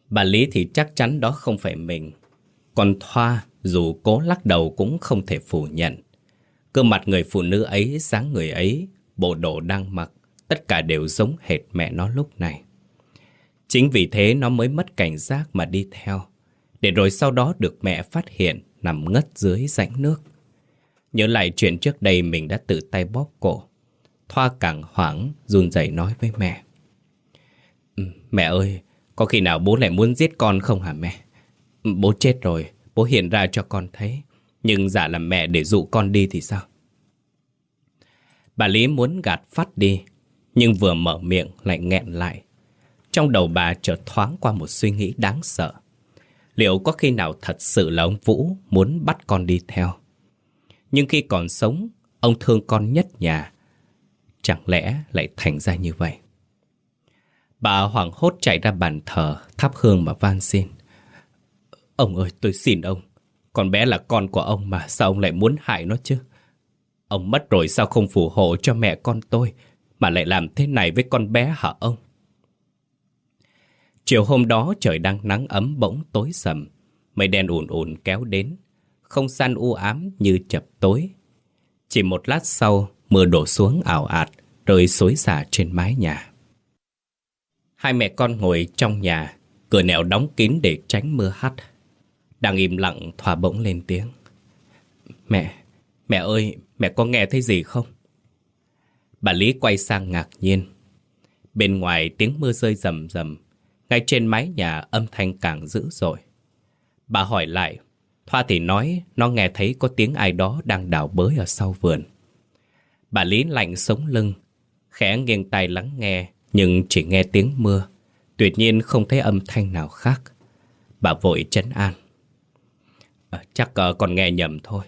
Bà Lý thì chắc chắn đó không phải mình. Còn Thoa, dù cố lắc đầu cũng không thể phủ nhận. Cơ mặt người phụ nữ ấy, dáng người ấy, bộ đồ đang mặc, tất cả đều giống hệt mẹ nó lúc này. Chính vì thế nó mới mất cảnh giác mà đi theo, để rồi sau đó được mẹ phát hiện nằm ngất dưới rãnh nước. Nhớ lại chuyện trước đây mình đã tự tay bóp cổ. Thoa càng hoảng, run rẩy nói với mẹ. Ừ, mẹ ơi, có khi nào bố lại muốn giết con không hả mẹ? Ừ, bố chết rồi, bố hiện ra cho con thấy. Nhưng dạ giả làm mẹ để dụ con đi thì sao? Bà Lý muốn gạt phát đi, nhưng vừa mở miệng lại nghẹn lại. Trong đầu bà chợt thoáng qua một suy nghĩ đáng sợ. Liệu có khi nào thật sự là ông Vũ muốn bắt con đi theo? Nhưng khi còn sống, ông thương con nhất nhà. Chẳng lẽ lại thành ra như vậy? Bà hoảng hốt chạy ra bàn thờ, thắp hương mà van xin. Ông ơi, tôi xin ông. Con bé là con của ông mà, sao ông lại muốn hại nó chứ? Ông mất rồi sao không phù hộ cho mẹ con tôi, mà lại làm thế này với con bé hả ông? Chiều hôm đó trời đang nắng ấm bỗng tối sầm, mây đen ùn ùn kéo đến, không gian u ám như chập tối. Chỉ một lát sau, mưa đổ xuống ảo ạt, rơi xối xả trên mái nhà. Hai mẹ con ngồi trong nhà, cửa nẻo đóng kín để tránh mưa hắt. Đang im lặng Thỏa bỗng lên tiếng. Mẹ, mẹ ơi, mẹ có nghe thấy gì không? Bà Lý quay sang ngạc nhiên. Bên ngoài tiếng mưa rơi rầm rầm, ngay trên mái nhà âm thanh càng dữ dội. Bà hỏi lại, Thoa thì nói nó nghe thấy có tiếng ai đó đang đào bới ở sau vườn. Bà Lý lạnh sống lưng, khẽ nghiêng tai lắng nghe, nhưng chỉ nghe tiếng mưa. Tuyệt nhiên không thấy âm thanh nào khác. Bà vội chấn an. À, chắc uh, còn nghe nhầm thôi.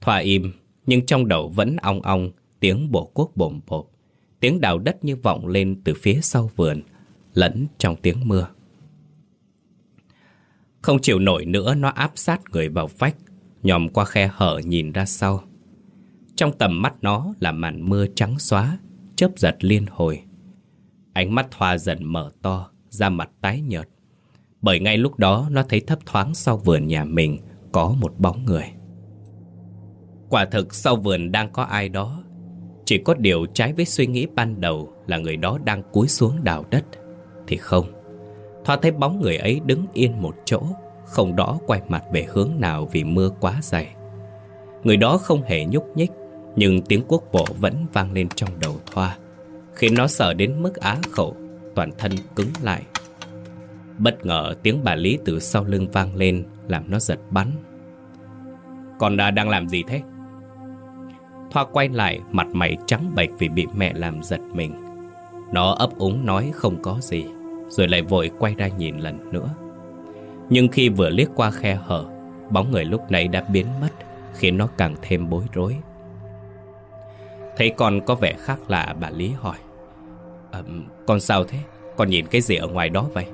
Thoa im, nhưng trong đầu vẫn ong ong tiếng bộ quốc bồm bộp. Tiếng đào đất như vọng lên từ phía sau vườn, lẫn trong tiếng mưa. Không chịu nổi nữa nó áp sát người vào vách, Nhòm qua khe hở nhìn ra sau Trong tầm mắt nó là màn mưa trắng xóa Chớp giật liên hồi Ánh mắt Thoa dần mở to Da mặt tái nhợt Bởi ngay lúc đó nó thấy thấp thoáng sau vườn nhà mình Có một bóng người Quả thực sau vườn đang có ai đó chỉ có điều trái với suy nghĩ ban đầu Là người đó đang cúi xuống đào đất. Thì không, Thoa thấy bóng người ấy đứng yên một chỗ, Không đó quay mặt về hướng nào vì mưa quá dày. Người đó không hề nhúc nhích, Nhưng tiếng quốc bộ vẫn vang lên trong đầu Thoa, Khiến nó sợ đến mức á khẩu, Toàn thân cứng lại. Bất ngờ tiếng bà Lý từ sau lưng vang lên, Làm nó giật bắn. Con đã đang làm gì thế? Thoa quay lại mặt mày trắng bệch vì bị mẹ làm giật mình. Nó ấp úng nói không có gì Rồi lại vội quay ra nhìn lần nữa. Nhưng khi vừa liếc qua khe hở Bóng người lúc nãy đã biến mất Khiến nó càng thêm bối rối. Thấy con có vẻ khác lạ bà Lý hỏi. À, Con sao thế? Con nhìn cái gì ở ngoài đó vậy?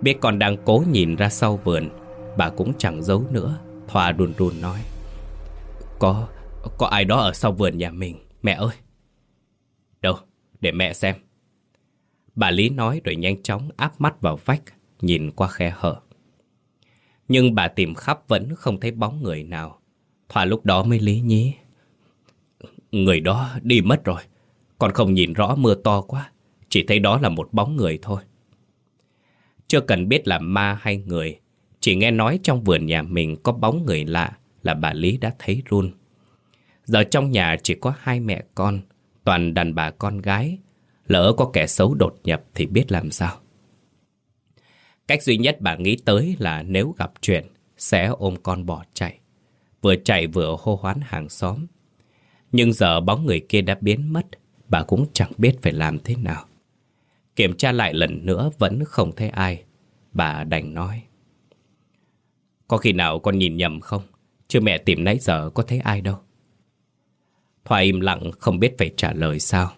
Biết con đang cố nhìn ra sau vườn Bà cũng chẳng giấu nữa Thoa run run nói. Có, có ai đó ở sau vườn nhà mình? Mẹ ơi! Đâu, để mẹ xem. Bà Lý nói rồi nhanh chóng áp mắt vào vách Nhìn qua khe hở. Nhưng bà tìm khắp vẫn không thấy bóng người nào. Thoa lúc đó mới lý nhí. Người đó đi mất rồi. Còn không nhìn rõ mưa to quá. Chỉ thấy đó là một bóng người thôi. Chưa cần biết là ma hay người Chỉ nghe nói trong vườn nhà mình có bóng người lạ Là bà Lý đã thấy run. Giờ trong nhà chỉ có hai mẹ con, Toàn đàn bà con gái. Lỡ có kẻ xấu đột nhập thì biết làm sao. Cách duy nhất bà nghĩ tới là nếu gặp chuyện, Sẽ ôm con bỏ chạy. Vừa chạy vừa hô hoán hàng xóm. Nhưng giờ bóng người kia đã biến mất, Bà cũng chẳng biết phải làm thế nào. Kiểm tra lại lần nữa Vẫn không thấy ai. Bà đành nói. Có khi nào con nhìn nhầm không? Chứ mẹ tìm nãy giờ có thấy ai đâu. Thoa im lặng, không biết phải trả lời sao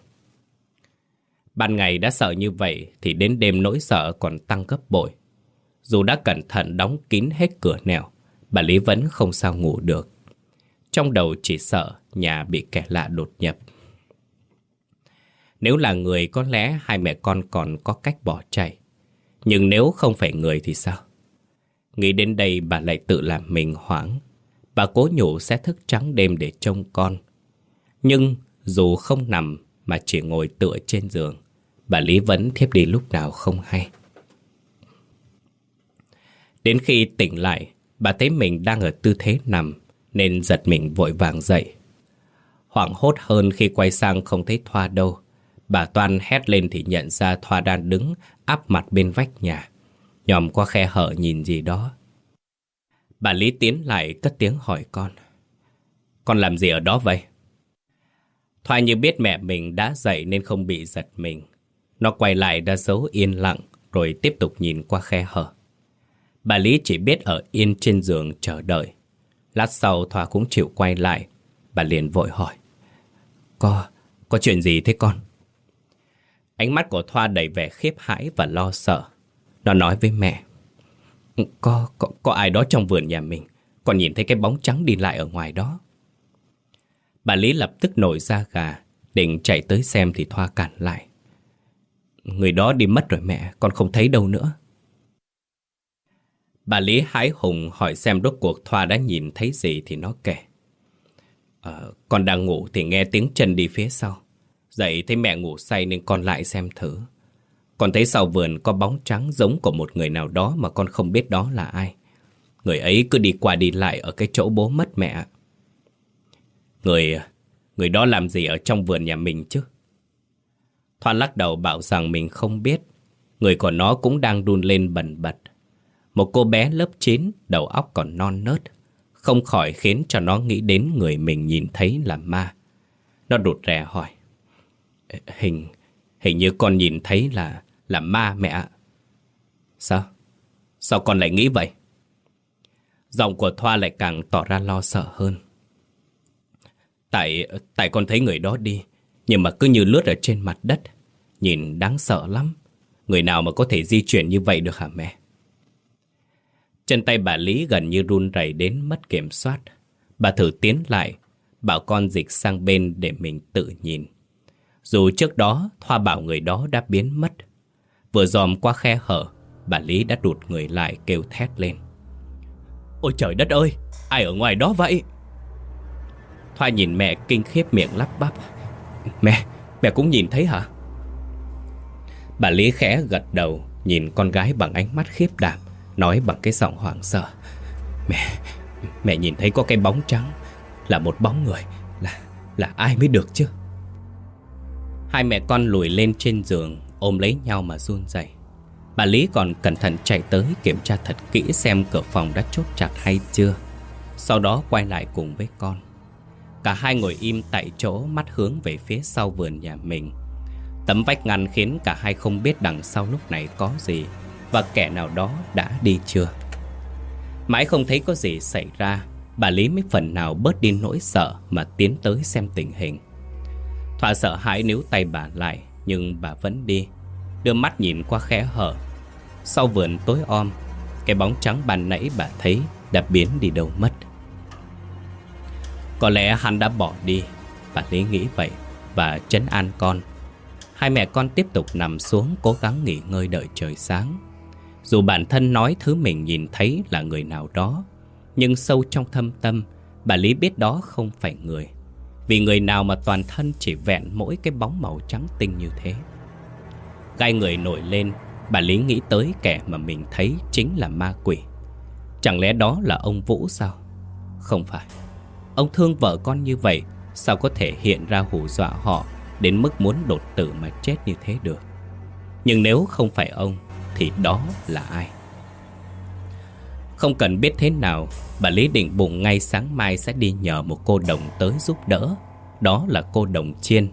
Ban ngày đã sợ như vậy Thì đến đêm nỗi sợ còn tăng gấp bội Dù đã cẩn thận đóng kín hết cửa nẻo, Bà Lý vẫn không sao ngủ được trong đầu chỉ sợ nhà bị kẻ lạ đột nhập. Nếu là người, có lẽ hai mẹ con còn có cách bỏ chạy. Nhưng nếu không phải người thì sao? Nghĩ đến đây bà lại tự làm mình hoảng. Bà cố nhủ sẽ thức trắng đêm để trông con. Nhưng dù không nằm mà chỉ ngồi tựa trên giường, bà Lý vẫn thiếp đi lúc nào không hay. Đến khi tỉnh lại, bà thấy mình đang ở tư thế nằm, nên giật mình vội vàng dậy. Hoảng hốt hơn khi quay sang không thấy Thoa đâu. Bà Toan hét lên thì nhận ra Thoa đang đứng áp mặt bên vách nhà. Nhòm qua khe hở nhìn gì đó. Bà Lý tiến lại cất tiếng hỏi con. Con làm gì ở đó vậy? Thoa như biết mẹ mình đã dậy nên không bị giật mình. Nó quay lại đã giấu yên lặng rồi tiếp tục nhìn qua khe hở. Bà Lý chỉ biết ở yên trên giường chờ đợi. Lát sau Thoa cũng chịu quay lại Bà liền vội hỏi Có, có chuyện gì thế con? Ánh mắt của Thoa đầy vẻ khiếp hãi và lo sợ Nó nói với mẹ có, có, có ai đó trong vườn nhà mình Còn nhìn thấy cái bóng trắng đi lại ở ngoài đó Bà Lý lập tức nổi ra gà Định chạy tới xem thì Thoa cản lại Người đó đi mất rồi mẹ Con không thấy đâu nữa Bà Lý hái hùng hỏi xem rốt cuộc Thoa đã nhìn thấy gì thì nó kể. À, con đang ngủ thì nghe tiếng chân đi phía sau. Dậy thấy mẹ ngủ say nên con lại xem thử. Con thấy sau vườn có bóng trắng giống của một người nào đó mà con không biết đó là ai. Người ấy cứ đi qua đi lại ở cái chỗ bố mất mẹ. Người... người đó làm gì ở trong vườn nhà mình chứ? Thoan lắc đầu bảo rằng mình không biết. Người của nó cũng đang đun lên bần bật. Một cô bé lớp 9, đầu óc còn non nớt, không khỏi khiến cho nó nghĩ đến người mình nhìn thấy là ma. Nó đột rè hỏi. Hình, hình như con nhìn thấy là, là ma mẹ ạ. Sao? Sao con lại nghĩ vậy? Giọng của Thoa lại càng tỏ ra lo sợ hơn. Tại, tại con thấy người đó đi, nhưng mà cứ như lướt ở trên mặt đất. Nhìn đáng sợ lắm. Người nào mà có thể di chuyển như vậy được hả mẹ? Chân tay bà Lý gần như run rẩy đến mất kiểm soát. Bà thử tiến lại, bảo con dịch sang bên để mình tự nhìn. Dù trước đó Thoa bảo người đó đã biến mất. Vừa dòm qua khe hở, bà Lý đã đụt người lại kêu thét lên. Ôi trời đất ơi, ai ở ngoài đó vậy? Hoa nhìn mẹ kinh khiếp miệng lắp bắp. Mẹ, mẹ cũng nhìn thấy hả? Bà Lý khẽ gật đầu, nhìn con gái bằng ánh mắt khiếp đảm, nói bằng cái giọng hoảng sợ. Mẹ, mẹ nhìn thấy có cái bóng trắng, là một bóng người, là là ai mới được chứ? Hai mẹ con lùi lên trên giường, ôm lấy nhau mà run rẩy. Bà Lý còn cẩn thận chạy tới kiểm tra thật kỹ xem cửa phòng đã chốt chặt hay chưa. Sau đó quay lại cùng với con. Cả hai ngồi im tại chỗ mắt hướng về phía sau vườn nhà mình. Tấm vách ngăn khiến cả hai không biết đằng sau lúc này có gì và kẻ nào đó đã đi chưa. Mãi không thấy có gì xảy ra, bà Lý mới phần nào bớt đi nỗi sợ mà tiến tới xem tình hình. Thỏa sợ hãi níu tay bà lại, nhưng bà vẫn đi, đưa mắt nhìn qua khe hở. Sau vườn tối om, cái bóng trắng ban nãy bà thấy đã biến đi đâu mất. Có lẽ hắn đã bỏ đi, bà Lý nghĩ vậy và chấn an con. Hai mẹ con tiếp tục nằm xuống cố gắng nghỉ ngơi đợi trời sáng. Dù bản thân nói thứ mình nhìn thấy là người nào đó, nhưng sâu trong thâm tâm, bà Lý biết đó không phải người. Vì người nào mà toàn thân chỉ vẹn mỗi cái bóng màu trắng tinh như thế. Gai người nổi lên, bà Lý nghĩ tới kẻ mà mình thấy chính là ma quỷ. Chẳng lẽ đó là ông Vũ sao? Không phải. Ông thương vợ con như vậy, sao có thể hiện ra hù dọa họ đến mức muốn đột tử mà chết như thế được? Nhưng nếu không phải ông, thì đó là ai? Không cần biết thế nào, bà Lý định bụng ngay sáng mai sẽ đi nhờ một cô đồng tới giúp đỡ. Đó là cô đồng chiên,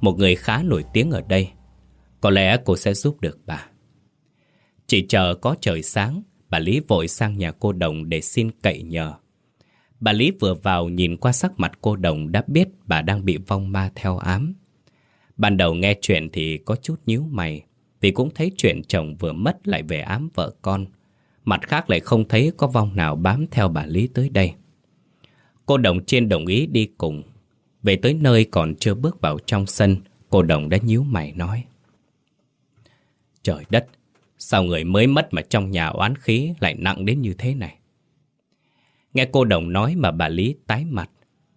một người khá nổi tiếng ở đây. Có lẽ cô sẽ giúp được bà. Chỉ chờ có trời sáng, bà Lý vội sang nhà cô đồng để xin cậy nhờ. Bà Lý vừa vào nhìn qua sắc mặt cô đồng đã biết bà đang bị vong ma theo ám. Ban đầu nghe chuyện thì có chút nhíu mày, vì cũng thấy chuyện chồng vừa mất lại về ám vợ con. Mặt khác lại không thấy có vong nào bám theo bà Lý tới đây. Cô đồng trên đồng ý đi cùng. Về tới nơi còn chưa bước vào trong sân, cô đồng đã nhíu mày nói. Trời đất, sao người mới mất mà trong nhà oán khí lại nặng đến như thế này? Nghe cô đồng nói mà bà Lý tái mặt.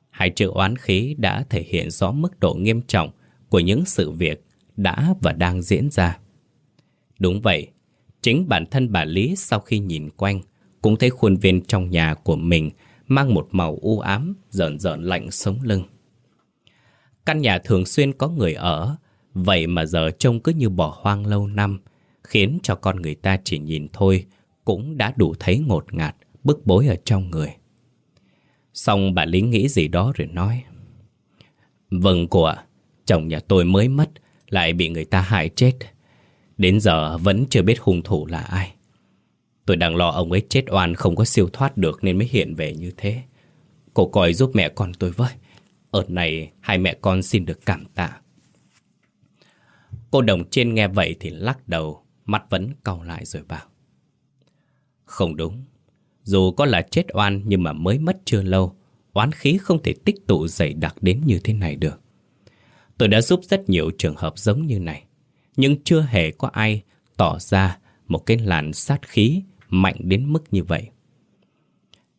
Hai chữ oán khí đã thể hiện rõ mức độ nghiêm trọng của những sự việc đã và đang diễn ra. Đúng vậy, chính bản thân bà Lý sau khi nhìn quanh cũng thấy khuôn viên trong nhà của mình mang một màu u ám, rợn rợn lạnh sống lưng. Căn nhà thường xuyên có người ở, vậy mà giờ trông cứ như bỏ hoang lâu năm, khiến cho con người ta chỉ nhìn thôi cũng đã đủ thấy ngột ngạt, bức bối ở trong người. Xong bà Lý nghĩ gì đó rồi nói. Vâng cô ạ, chồng nhà tôi mới mất, lại bị người ta hại chết. Đến giờ vẫn chưa biết hung thủ là ai. Tôi đang lo ông ấy chết oan không có siêu thoát được nên mới hiện về như thế. Cô coi giúp mẹ con tôi với. Ở này hai mẹ con xin được cảm tạ. Cô đồng trên nghe vậy thì lắc đầu, mắt vẫn cau lại rồi bảo. Không đúng. Dù có là chết oan nhưng mà mới mất chưa lâu, oán khí không thể tích tụ dày đặc đến như thế này được. Tôi đã giúp rất nhiều trường hợp giống như này, nhưng chưa hề có ai tỏ ra một cái làn sát khí mạnh đến mức như vậy.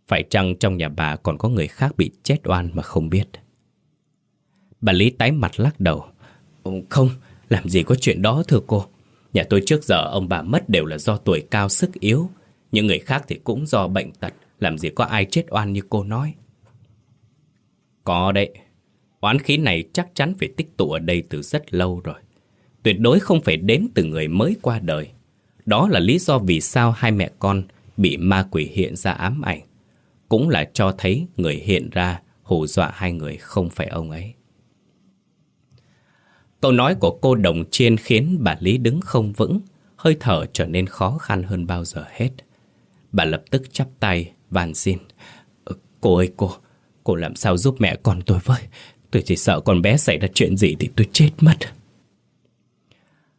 Phải chăng trong nhà bà còn có người khác bị chết oan mà không biết? Bà Lý tái mặt lắc đầu. Không, làm gì có chuyện đó thưa cô. Nhà tôi trước giờ ông bà mất đều là do tuổi cao sức yếu. Những người khác thì cũng do bệnh tật, làm gì có ai chết oan như cô nói. Có đấy, oán khí này chắc chắn phải tích tụ ở đây từ rất lâu rồi. Tuyệt đối không phải đến từ người mới qua đời. Đó là lý do vì sao hai mẹ con bị ma quỷ hiện ra ám ảnh. Cũng là cho thấy người hiện ra hù dọa hai người không phải ông ấy. Câu nói của cô đồng chiên khiến bà Lý đứng không vững, hơi thở trở nên khó khăn hơn bao giờ hết. Bà lập tức chắp tay, van xin. Ờ, cô ơi cô, cô làm sao giúp mẹ con tôi với? Tôi chỉ sợ con bé xảy ra chuyện gì thì tôi chết mất.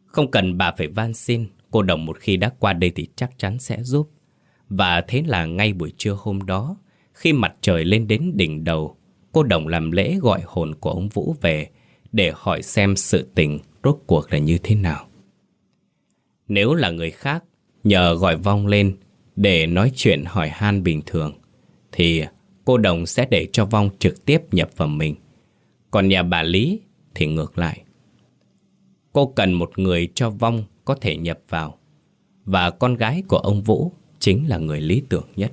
Không cần bà phải van xin, cô đồng một khi đã qua đây thì chắc chắn sẽ giúp. Và thế là ngay buổi trưa hôm đó, khi mặt trời lên đến đỉnh đầu, cô Đồng làm lễ gọi hồn của ông Vũ về để hỏi xem sự tình rốt cuộc là như thế nào. Nếu là người khác, nhờ gọi vong lên để nói chuyện hỏi han bình thường, thì cô Đồng sẽ để cho vong trực tiếp nhập vào mình. Còn nhà bà Lý thì ngược lại. Cô cần một người cho vong có thể nhập vào. Và con gái của ông Vũ chính là người lý tưởng nhất.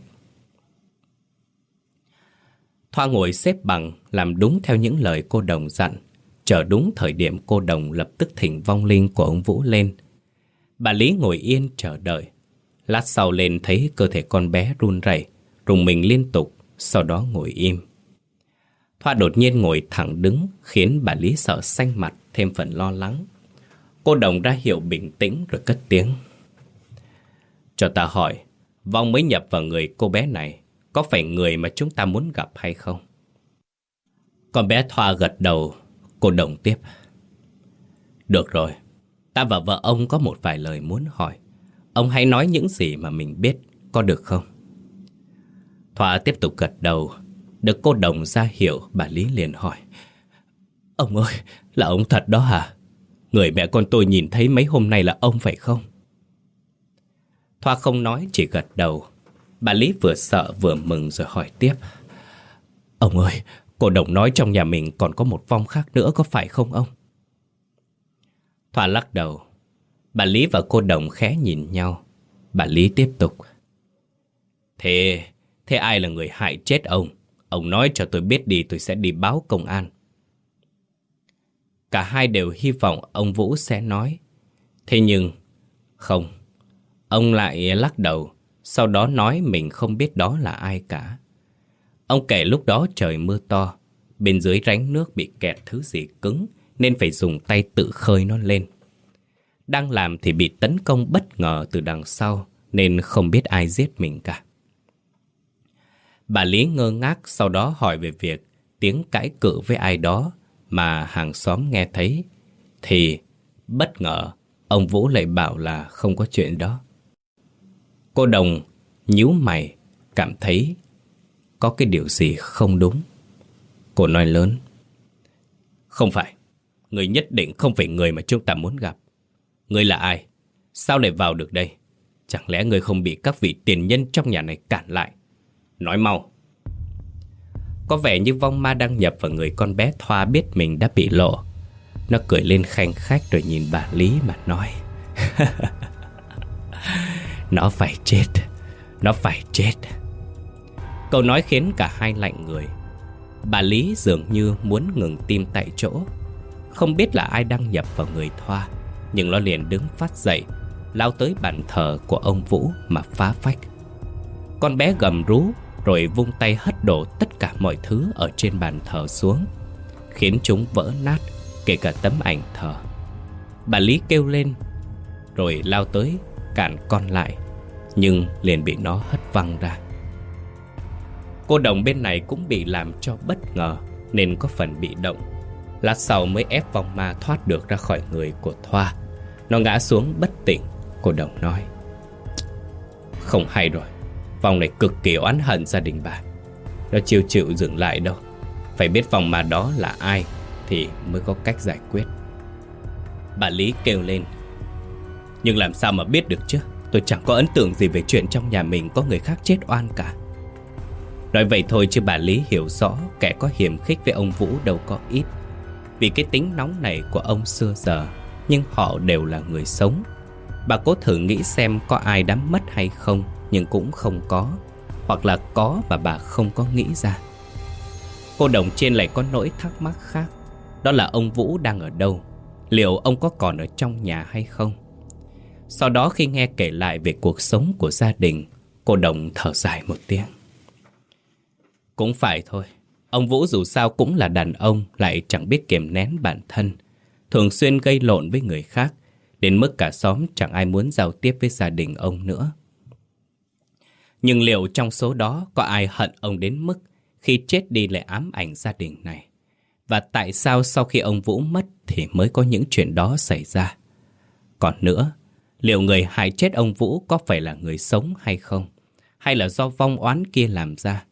Thoa ngồi xếp bằng, làm đúng theo những lời cô Đồng dặn. Chờ đúng thời điểm cô Đồng lập tức thỉnh vong linh của ông Vũ lên. Bà Lý ngồi yên chờ đợi. Lát sau lên thấy cơ thể con bé run rẩy, rùng mình liên tục, sau đó ngồi im. Thoa đột nhiên ngồi thẳng đứng khiến bà Lý sợ xanh mặt thêm phần lo lắng. Cô Đồng ra hiệu bình tĩnh rồi cất tiếng. Cho ta hỏi, vong mới nhập vào người cô bé này có phải người mà chúng ta muốn gặp hay không? Con bé Thoa gật đầu, cô Đồng tiếp. Được rồi, ta và vợ ông có một vài lời muốn hỏi. Ông hãy nói những gì mà mình biết, có được không? Thỏa tiếp tục gật đầu, được cô Đồng ra hiệu, bà Lý liền hỏi. Ông ơi, là ông thật đó hả? Người mẹ con tôi nhìn thấy mấy hôm nay là ông phải không? Thoa không nói, chỉ gật đầu. Bà Lý vừa sợ vừa mừng rồi hỏi tiếp. Ông ơi, cô Đồng nói trong nhà mình còn có một vong khác nữa có phải không ông? Thoa lắc đầu. Bà Lý và cô Đồng khẽ nhìn nhau. Bà Lý tiếp tục. Thế, thế ai là người hại chết ông? Ông nói cho tôi biết đi tôi sẽ đi báo công an. Cả hai đều hy vọng ông Vũ sẽ nói. Thế nhưng, không. Ông lại lắc đầu, sau đó nói mình không biết đó là ai cả. Ông kể lúc đó trời mưa to, bên dưới ránh nước bị kẹt thứ gì cứng nên phải dùng tay tự khơi nó lên. Đang làm thì bị tấn công bất ngờ từ đằng sau nên không biết ai giết mình cả. Bà Lý ngơ ngác sau đó hỏi về việc tiếng cãi cự với ai đó mà hàng xóm nghe thấy thì bất ngờ ông Vũ lại bảo là không có chuyện đó. Cô Đồng nhíu mày cảm thấy có cái điều gì không đúng. Cô nói lớn. Không phải, người nhất định không phải người mà chúng ta muốn gặp. Người là ai? Sao lại vào được đây? Chẳng lẽ người không bị các vị tiền nhân trong nhà này cản lại? Nói mau. Có vẻ như vong ma đang nhập vào người con bé Thoa biết mình đã bị lộ. Nó cười lên khanh khách rồi nhìn bà Lý mà nói. Nó phải chết Nó phải chết Câu nói khiến cả hai lạnh người Bà Lý dường như muốn ngừng tim tại chỗ Không biết là ai đăng nhập vào người Thoa nhưng nó liền đứng phát dậy, Lao tới bàn thờ của ông Vũ mà phá phách. Con bé gầm rú, Rồi vung tay hất đổ tất cả mọi thứ Ở trên bàn thờ xuống, Khiến chúng vỡ nát, Kể cả tấm ảnh thờ. Bà Lý kêu lên, Rồi lao tới cản con lại, Nhưng liền bị nó hất văng ra. Cô đồng bên này cũng bị làm cho bất ngờ, Nên có phần bị động. Lát sau mới ép vòng ma thoát được ra khỏi người của Thoa. Nó ngã xuống bất tỉnh, Cô đồng nói. Không hay rồi, Vòng này cực kỳ oán hận gia đình bà. Nó chịu chịu dừng lại đâu. Phải biết vòng ma đó là ai Thì mới có cách giải quyết. Bà Lý kêu lên. Nhưng làm sao mà biết được chứ? Tôi chẳng có ấn tượng gì về chuyện trong nhà mình Có người khác chết oan cả. Nói vậy thôi chứ bà Lý hiểu rõ Kẻ có hiểm khích với ông Vũ đâu có ít. Vì cái tính nóng này của ông xưa giờ Nhưng họ đều là người sống. Bà cố thử nghĩ xem có ai đã mất hay không Nhưng cũng không có. Hoặc là có mà bà không có nghĩ ra. Cô đồng trên lại có nỗi thắc mắc khác. Đó là ông Vũ đang ở đâu? Liệu ông có còn ở trong nhà hay không? Sau đó khi nghe kể lại về cuộc sống của gia đình, cô Đồng thở dài một tiếng. Cũng phải thôi, ông Vũ dù sao cũng là đàn ông lại chẳng biết kiềm nén bản thân, thường xuyên gây lộn với người khác, đến mức cả xóm chẳng ai muốn giao tiếp với gia đình ông nữa. Nhưng liệu trong số đó có ai hận ông đến mức khi chết đi lại ám ảnh gia đình này? Và tại sao sau khi ông Vũ mất thì mới có những chuyện đó xảy ra? Còn nữa, Liệu người hại chết ông Vũ có phải là người sống hay không? Hay là do vong oán kia làm ra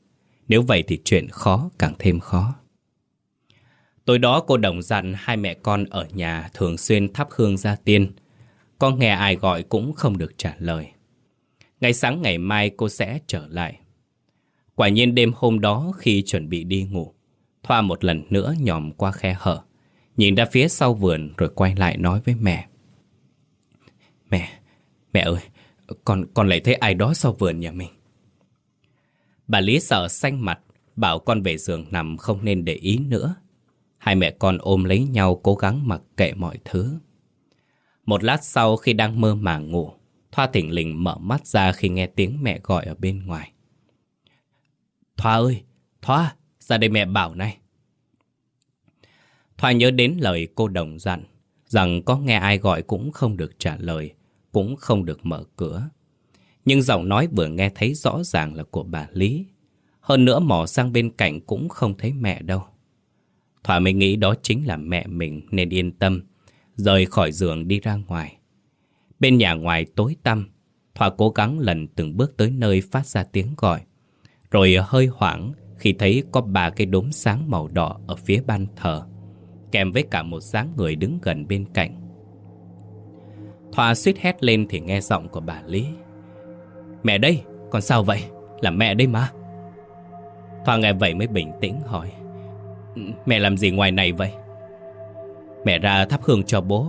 nếu vậy thì chuyện khó càng thêm khó Tối đó cô Đồng dặn hai mẹ con ở nhà thường xuyên thắp hương gia tiên. Con nghe ai gọi cũng không được trả lời. Ngày sáng ngày mai cô sẽ trở lại. Quả nhiên đêm hôm đó khi chuẩn bị đi ngủ, Thoa một lần nữa nhòm qua khe hở, nhìn ra phía sau vườn rồi quay lại nói với mẹ. Mẹ, mẹ ơi, con con lại thấy ai đó sau vườn nhà mình. Bà Lý sợ xanh mặt, bảo con về giường nằm không nên để ý nữa. Hai mẹ con ôm lấy nhau cố gắng mặc kệ mọi thứ. Một lát sau khi đang mơ màng ngủ, Thoa thỉnh lình mở mắt ra khi nghe tiếng mẹ gọi ở bên ngoài. Thoa ơi, Thoa, ra đây mẹ bảo này. Thoa nhớ đến lời cô đồng dặn, rằng có nghe ai gọi cũng không được trả lời, cũng không được mở cửa. Nhưng giọng nói vừa nghe thấy rõ ràng là của bà Lý. Hơn nữa mò sang bên cạnh cũng không thấy mẹ đâu. Thỏa mới nghĩ đó chính là mẹ mình nên yên tâm, rời khỏi giường đi ra ngoài. Bên nhà ngoài tối tăm, Thỏa cố gắng lần từng bước tới nơi phát ra tiếng gọi. Rồi hơi hoảng khi thấy có ba cái đốm sáng màu đỏ ở phía ban thờ, kèm với cả một dáng người đứng gần bên cạnh. Thỏa suýt hét lên thì nghe giọng của bà Lý. Mẹ đây, còn sao vậy? Là mẹ đây mà. Thoa nghe vậy mới bình tĩnh hỏi. Mẹ làm gì ngoài này vậy? Mẹ ra thắp hương cho bố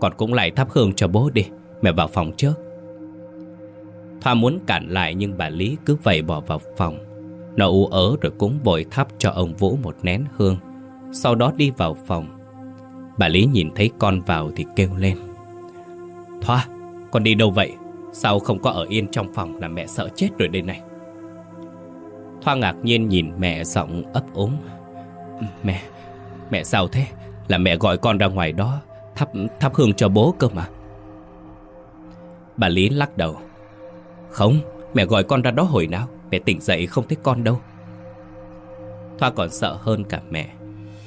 Con cũng lại thắp hương cho bố đi Mẹ vào phòng trước Thoa muốn cản lại nhưng bà Lý cứ vậy bỏ vào phòng Nó u ớ rồi cũng vội thắp cho ông Vũ một nén hương Sau đó đi vào phòng Bà Lý nhìn thấy con vào thì kêu lên Thoa, con đi đâu vậy? Sao không có ở yên trong phòng là mẹ sợ chết rồi đây này? Thoa ngạc nhiên nhìn mẹ giọng ấp úng. Mẹ, mẹ sao thế? Là mẹ gọi con ra ngoài đó Thắp, thắp hương cho bố cơ mà. Bà Lý lắc đầu. Không, mẹ gọi con ra đó hồi nào? Mẹ tỉnh dậy không thấy con đâu. Thoa còn sợ hơn cả mẹ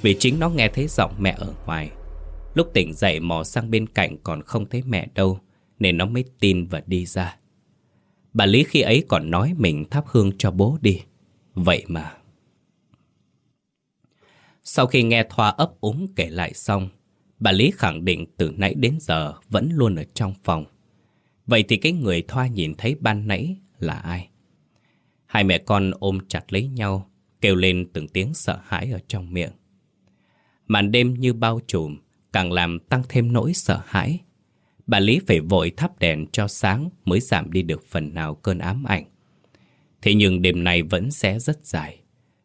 Vì chính nó nghe thấy giọng mẹ ở ngoài. Lúc tỉnh dậy mò sang bên cạnh còn không thấy mẹ đâu. Nên nó mới tin và đi ra Bà Lý khi ấy còn nói mình thắp hương cho bố đi Vậy mà sau khi nghe Thoa ấp úng kể lại xong, bà Lý khẳng định từ nãy đến giờ vẫn luôn ở trong phòng. Vậy thì cái người Thoa nhìn thấy ban nãy là ai? Hai mẹ con ôm chặt lấy nhau, kêu lên từng tiếng sợ hãi ở trong miệng. Màn đêm như bao trùm, càng làm tăng thêm nỗi sợ hãi. Bà Lý phải vội thắp đèn cho sáng mới giảm đi được phần nào cơn ám ảnh. Thế nhưng đêm này vẫn sẽ rất dài.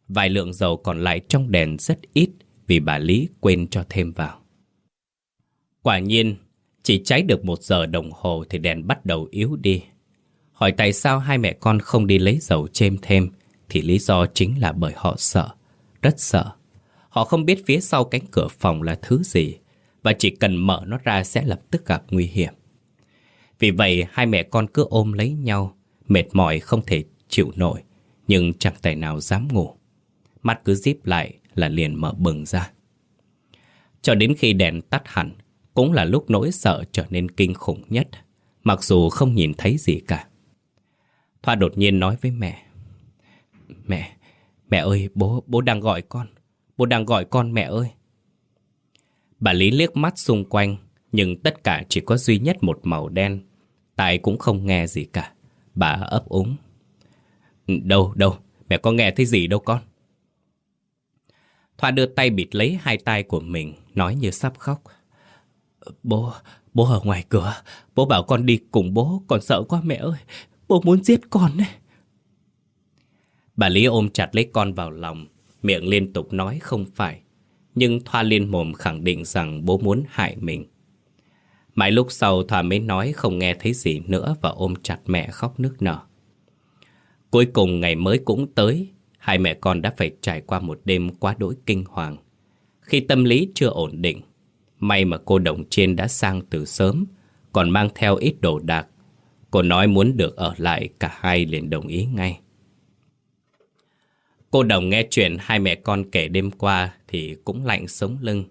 Vài lượng dầu còn lại trong đèn rất ít vì bà Lý quên cho thêm vào. Quả nhiên, chỉ cháy được một giờ đồng hồ thì đèn bắt đầu yếu đi. Hỏi tại sao hai mẹ con không đi lấy dầu chêm thêm thì lý do chính là bởi họ sợ, rất sợ. Họ không biết phía sau cánh cửa phòng là thứ gì và chỉ cần mở nó ra sẽ lập tức gặp nguy hiểm. Vì vậy hai mẹ con cứ ôm lấy nhau, mệt mỏi không thể chịu nổi, nhưng chẳng tài nào dám ngủ mắt cứ díp lại là liền mở bừng ra. Cho đến khi đèn tắt hẳn, cũng là lúc nỗi sợ trở nên kinh khủng nhất, mặc dù không nhìn thấy gì cả. Thoa đột nhiên nói với mẹ. Mẹ, mẹ ơi, bố, bố đang gọi con. Bố đang gọi con mẹ ơi. Bà Lý liếc mắt xung quanh, nhưng tất cả chỉ có duy nhất một màu đen. Tài cũng không nghe gì cả. Bà ấp úng. Ừ, đâu, đâu, mẹ có nghe thấy gì đâu con. Thoa đưa tay bịt lấy hai tay của mình, nói như sắp khóc. Bố, bố ở ngoài cửa, bố bảo con đi cùng bố, con sợ quá mẹ ơi, bố muốn giết con đấy. Bà Lý ôm chặt lấy con vào lòng, miệng liên tục nói không phải. Nhưng Thoa liên mồm khẳng định rằng bố muốn hại mình. Mãi lúc sau Thoa mới nói không nghe thấy gì nữa và ôm chặt mẹ khóc nức nở. Cuối cùng ngày mới cũng tới, hai mẹ con đã phải trải qua một đêm quá đỗi kinh hoàng. Khi tâm lý chưa ổn định, may mà cô đồng trên đã sang từ sớm, còn mang theo ít đồ đạc. Cô nói muốn được ở lại, cả hai liền đồng ý ngay. Cô đồng nghe chuyện hai mẹ con kể đêm qua thì cũng lạnh sống lưng.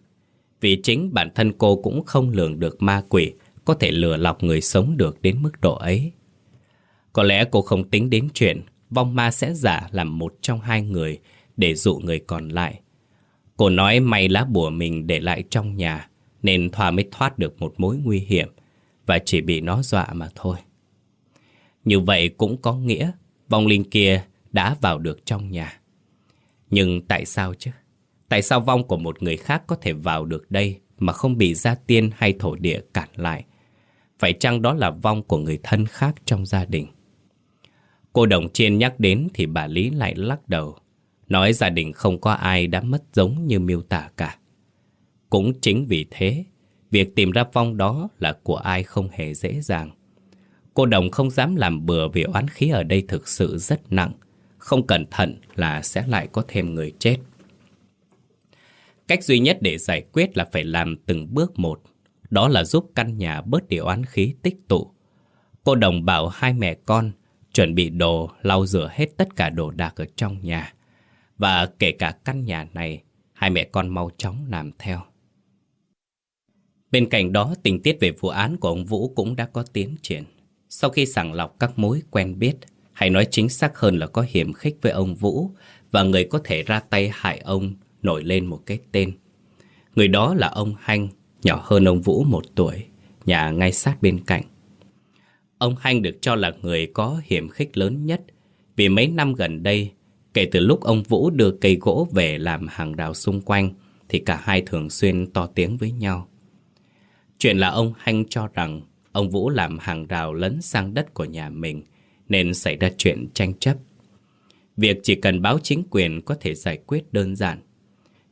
Vì chính bản thân cô cũng không lường được ma quỷ có thể lừa lọc người sống được đến mức độ ấy. Có lẽ cô không tính đến chuyện vong ma sẽ giả làm một trong hai người để dụ người còn lại. Cô nói may lá bùa mình để lại trong nhà nên Thoa mới thoát được một mối nguy hiểm và chỉ bị nó dọa mà thôi. Như vậy cũng có nghĩa vong linh kia đã vào được trong nhà. Nhưng tại sao chứ? Tại sao vong của một người khác có thể vào được đây mà không bị gia tiên hay thổ địa cản lại? Phải chăng đó là vong của người thân khác trong gia đình? Cô Đồng Chiên nhắc đến thì bà Lý lại lắc đầu. Nói gia đình không có ai đã mất giống như miêu tả cả. Cũng chính vì thế, việc tìm ra vong đó là của ai không hề dễ dàng. Cô Đồng không dám làm bừa vì oán khí ở đây thực sự rất nặng. Không cẩn thận là sẽ lại có thêm người chết. Cách duy nhất để giải quyết là phải làm từng bước một. Đó là giúp căn nhà bớt điều oán khí tích tụ. Cô Đồng bảo hai mẹ con chuẩn bị đồ lau rửa hết tất cả đồ đạc ở trong nhà. Và kể cả căn nhà này, hai mẹ con mau chóng làm theo. Bên cạnh đó, tình tiết về vụ án của ông Vũ cũng đã có tiến triển. Sau khi sàng lọc các mối quen biết, hay nói chính xác hơn là có hiểm khích với ông Vũ và người có thể ra tay hại ông nổi lên một cái tên. Người đó là ông Hanh, nhỏ hơn ông Vũ một tuổi, nhà ngay sát bên cạnh. Ông Hanh được cho là người có hiểm khích lớn nhất vì mấy năm gần đây, kể từ lúc ông Vũ đưa cây gỗ về làm hàng rào xung quanh, thì cả hai thường xuyên to tiếng với nhau. Chuyện là ông Hanh cho rằng ông Vũ làm hàng rào lấn sang đất của nhà mình, nên xảy ra chuyện tranh chấp. Việc chỉ cần báo chính quyền có thể giải quyết đơn giản.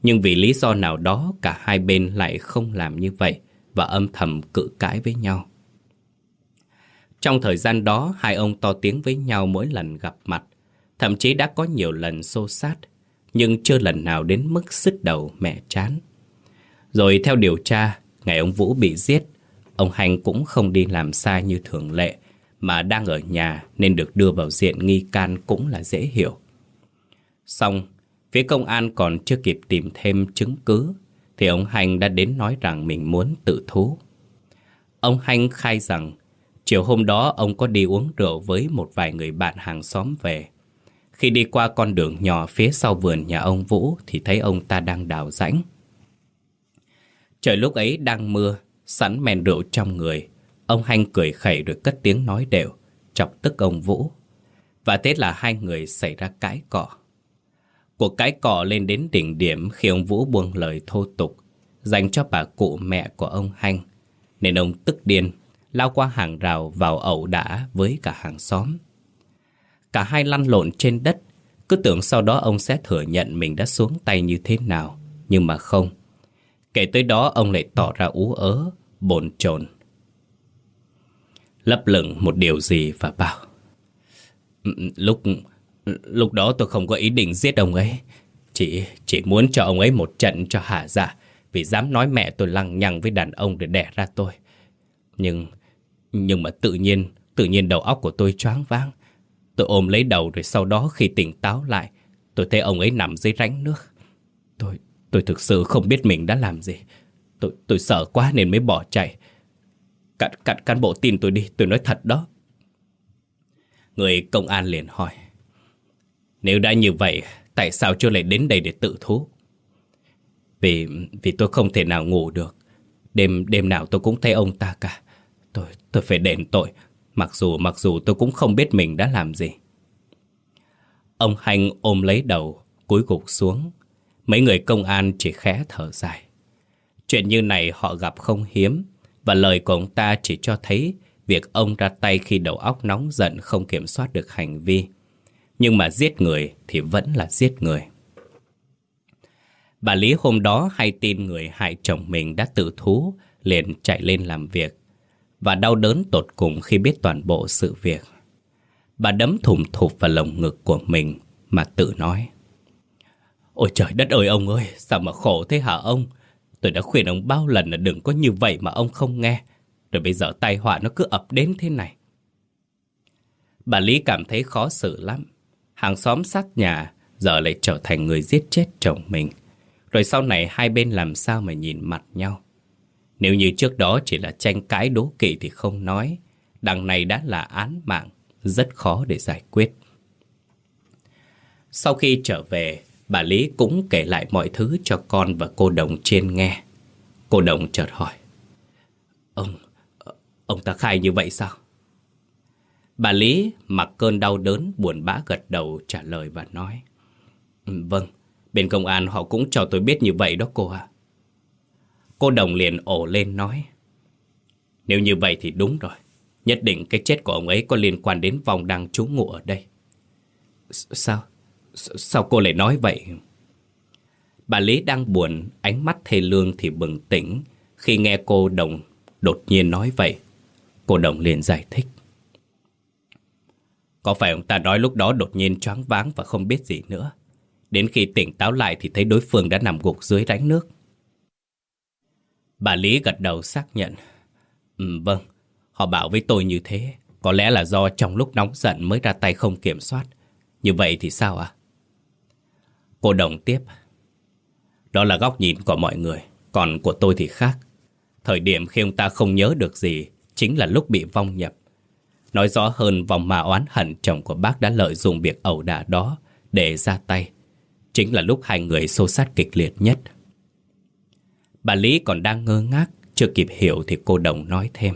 Nhưng vì lý do nào đó cả hai bên lại không làm như vậy và âm thầm cự cãi với nhau. Trong thời gian đó, hai ông to tiếng với nhau mỗi lần gặp mặt. Thậm chí đã có nhiều lần xô sát, nhưng chưa lần nào đến mức sứt đầu mẹ chán. Rồi theo điều tra, ngày ông Vũ bị giết, ông Hành cũng không đi làm sai như thường lệ, mà đang ở nhà nên được đưa vào diện nghi can cũng là dễ hiểu. Xong, phía công an còn chưa kịp tìm thêm chứng cứ, thì ông Hành đã đến nói rằng mình muốn tự thú. Ông Hành khai rằng Chiều hôm đó ông có đi uống rượu với một vài người bạn hàng xóm về. Khi đi qua con đường nhỏ phía sau vườn nhà ông Vũ thì thấy ông ta đang đào rãnh. Trời lúc ấy đang mưa, sẵn men rượu trong người. Ông Hanh cười khẩy rồi cất tiếng nói đều, chọc tức ông Vũ. Và thế là hai người xảy ra cãi cọ. Cuộc cãi cọ lên đến đỉnh điểm khi ông Vũ buông lời thô tục dành cho bà cụ mẹ của ông Hanh. Nên ông tức điên lao qua hàng rào vào ẩu đả với cả hàng xóm. Cả hai lăn lộn trên đất, cứ tưởng sau đó ông sẽ thừa nhận mình đã xuống tay như thế nào, nhưng mà không. Kể tới đó ông lại tỏ ra ú ớ, bồn chồn Lấp lửng một điều gì và bảo ừ, ừ, Lúc lúc đó tôi không có ý định giết ông ấy Chỉ chỉ muốn cho ông ấy một trận cho hạ dạ Vì dám nói mẹ tôi lăng nhăng với đàn ông để đẻ ra tôi Nhưng nhưng mà tự nhiên, tự nhiên đầu óc của tôi choáng váng. Tôi ôm lấy đầu rồi sau đó khi tỉnh táo lại, tôi thấy ông ấy nằm dưới rãnh nước. Tôi, tôi thực sự không biết mình đã làm gì. Tôi, tôi sợ quá nên mới bỏ chạy. Cạn, cạn cán bộ tin tôi đi, tôi nói thật đó. Người công an liền hỏi. Nếu đã như vậy, tại sao chưa lại đến đây để tự thú? Vì, vì tôi không thể nào ngủ được. Đêm đêm nào tôi cũng thấy ông ta cả. Tôi, tôi phải đền tội, mặc dù mặc dù tôi cũng không biết mình đã làm gì. Ông Hành ôm lấy đầu, cúi gục xuống. Mấy người công an chỉ khẽ thở dài. Chuyện như này họ gặp không hiếm, và lời của ông ta chỉ cho thấy việc ông ra tay khi đầu óc nóng giận không kiểm soát được hành vi. Nhưng mà giết người thì vẫn là giết người. Bà Lý hôm đó hay tin người hại chồng mình đã tự thú, liền chạy lên làm việc và đau đớn tột cùng khi biết toàn bộ sự việc. Bà đấm thùng thụp vào lồng ngực của mình mà tự nói. Ôi trời đất ơi ông ơi, sao mà khổ thế hả ông? Tôi đã khuyên ông bao lần là đừng có như vậy mà ông không nghe. Rồi bây giờ tai họa nó cứ ập đến thế này. Bà Lý cảm thấy khó xử lắm. Hàng xóm sát nhà giờ lại trở thành người giết chết chồng mình. Rồi sau này hai bên làm sao mà nhìn mặt nhau. Nếu như trước đó chỉ là tranh cãi đố kỵ thì không nói. Đằng này đã là án mạng, rất khó để giải quyết. Sau khi trở về, bà Lý cũng kể lại mọi thứ cho con và cô Đồng trên nghe. Cô Đồng chợt hỏi. Ông, ông ta khai như vậy sao? Bà Lý mặc cơn đau đớn buồn bã gật đầu trả lời và nói. Vâng, bên công an họ cũng cho tôi biết như vậy đó cô ạ. Cô Đồng liền ổ lên nói. Nếu như vậy thì đúng rồi. Nhất định cái chết của ông ấy có liên quan đến vòng đang trú ngụ ở đây. Sao? Sao cô lại nói vậy? Bà Lý đang buồn, ánh mắt thê lương thì bừng tỉnh khi nghe cô Đồng đột nhiên nói vậy. Cô Đồng liền giải thích. Có phải ông ta nói lúc đó đột nhiên choáng váng và không biết gì nữa? Đến khi tỉnh táo lại thì thấy đối phương đã nằm gục dưới rãnh nước. Bà Lý gật đầu xác nhận. Ừ, vâng, họ bảo với tôi như thế. Có lẽ là do trong lúc nóng giận mới ra tay không kiểm soát. Như vậy thì sao ạ? À? Cô Đồng tiếp. Đó là góc nhìn của mọi người, còn của tôi thì khác. Thời điểm khi ông ta không nhớ được gì chính là lúc bị vong nhập. Nói rõ hơn vòng mà oán hận chồng của bác đã lợi dụng việc ẩu đả đó để ra tay. Chính là lúc hai người xô sát kịch liệt nhất. Bà Lý còn đang ngơ ngác, chưa kịp hiểu thì cô Đồng nói thêm.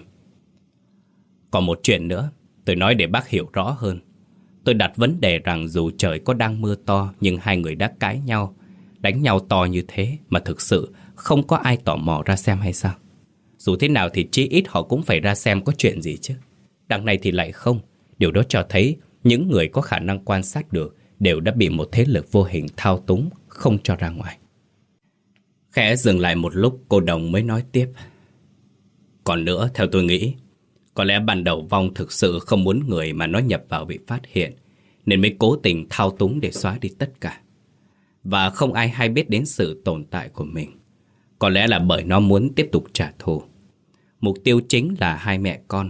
Còn một chuyện nữa, tôi nói để bác hiểu rõ hơn. Tôi đặt vấn đề rằng dù trời có đang mưa to nhưng hai người đã cãi nhau, đánh nhau to như thế mà thực sự không có ai tò mò ra xem hay sao? Dù thế nào thì chí ít họ cũng phải ra xem có chuyện gì chứ. Đằng này thì lại không. Điều đó cho thấy những người có khả năng quan sát được đều đã bị một thế lực vô hình thao túng, không cho ra ngoài. Khẽ dừng lại một lúc cô Đồng mới nói tiếp. Còn nữa, theo tôi nghĩ, có lẽ ban đầu Vong thực sự không muốn người mà nó nhập vào bị phát hiện, nên mới cố tình thao túng để xóa đi tất cả. Và không ai hay biết đến sự tồn tại của mình. Có lẽ là bởi nó muốn tiếp tục trả thù. Mục tiêu chính là hai mẹ con.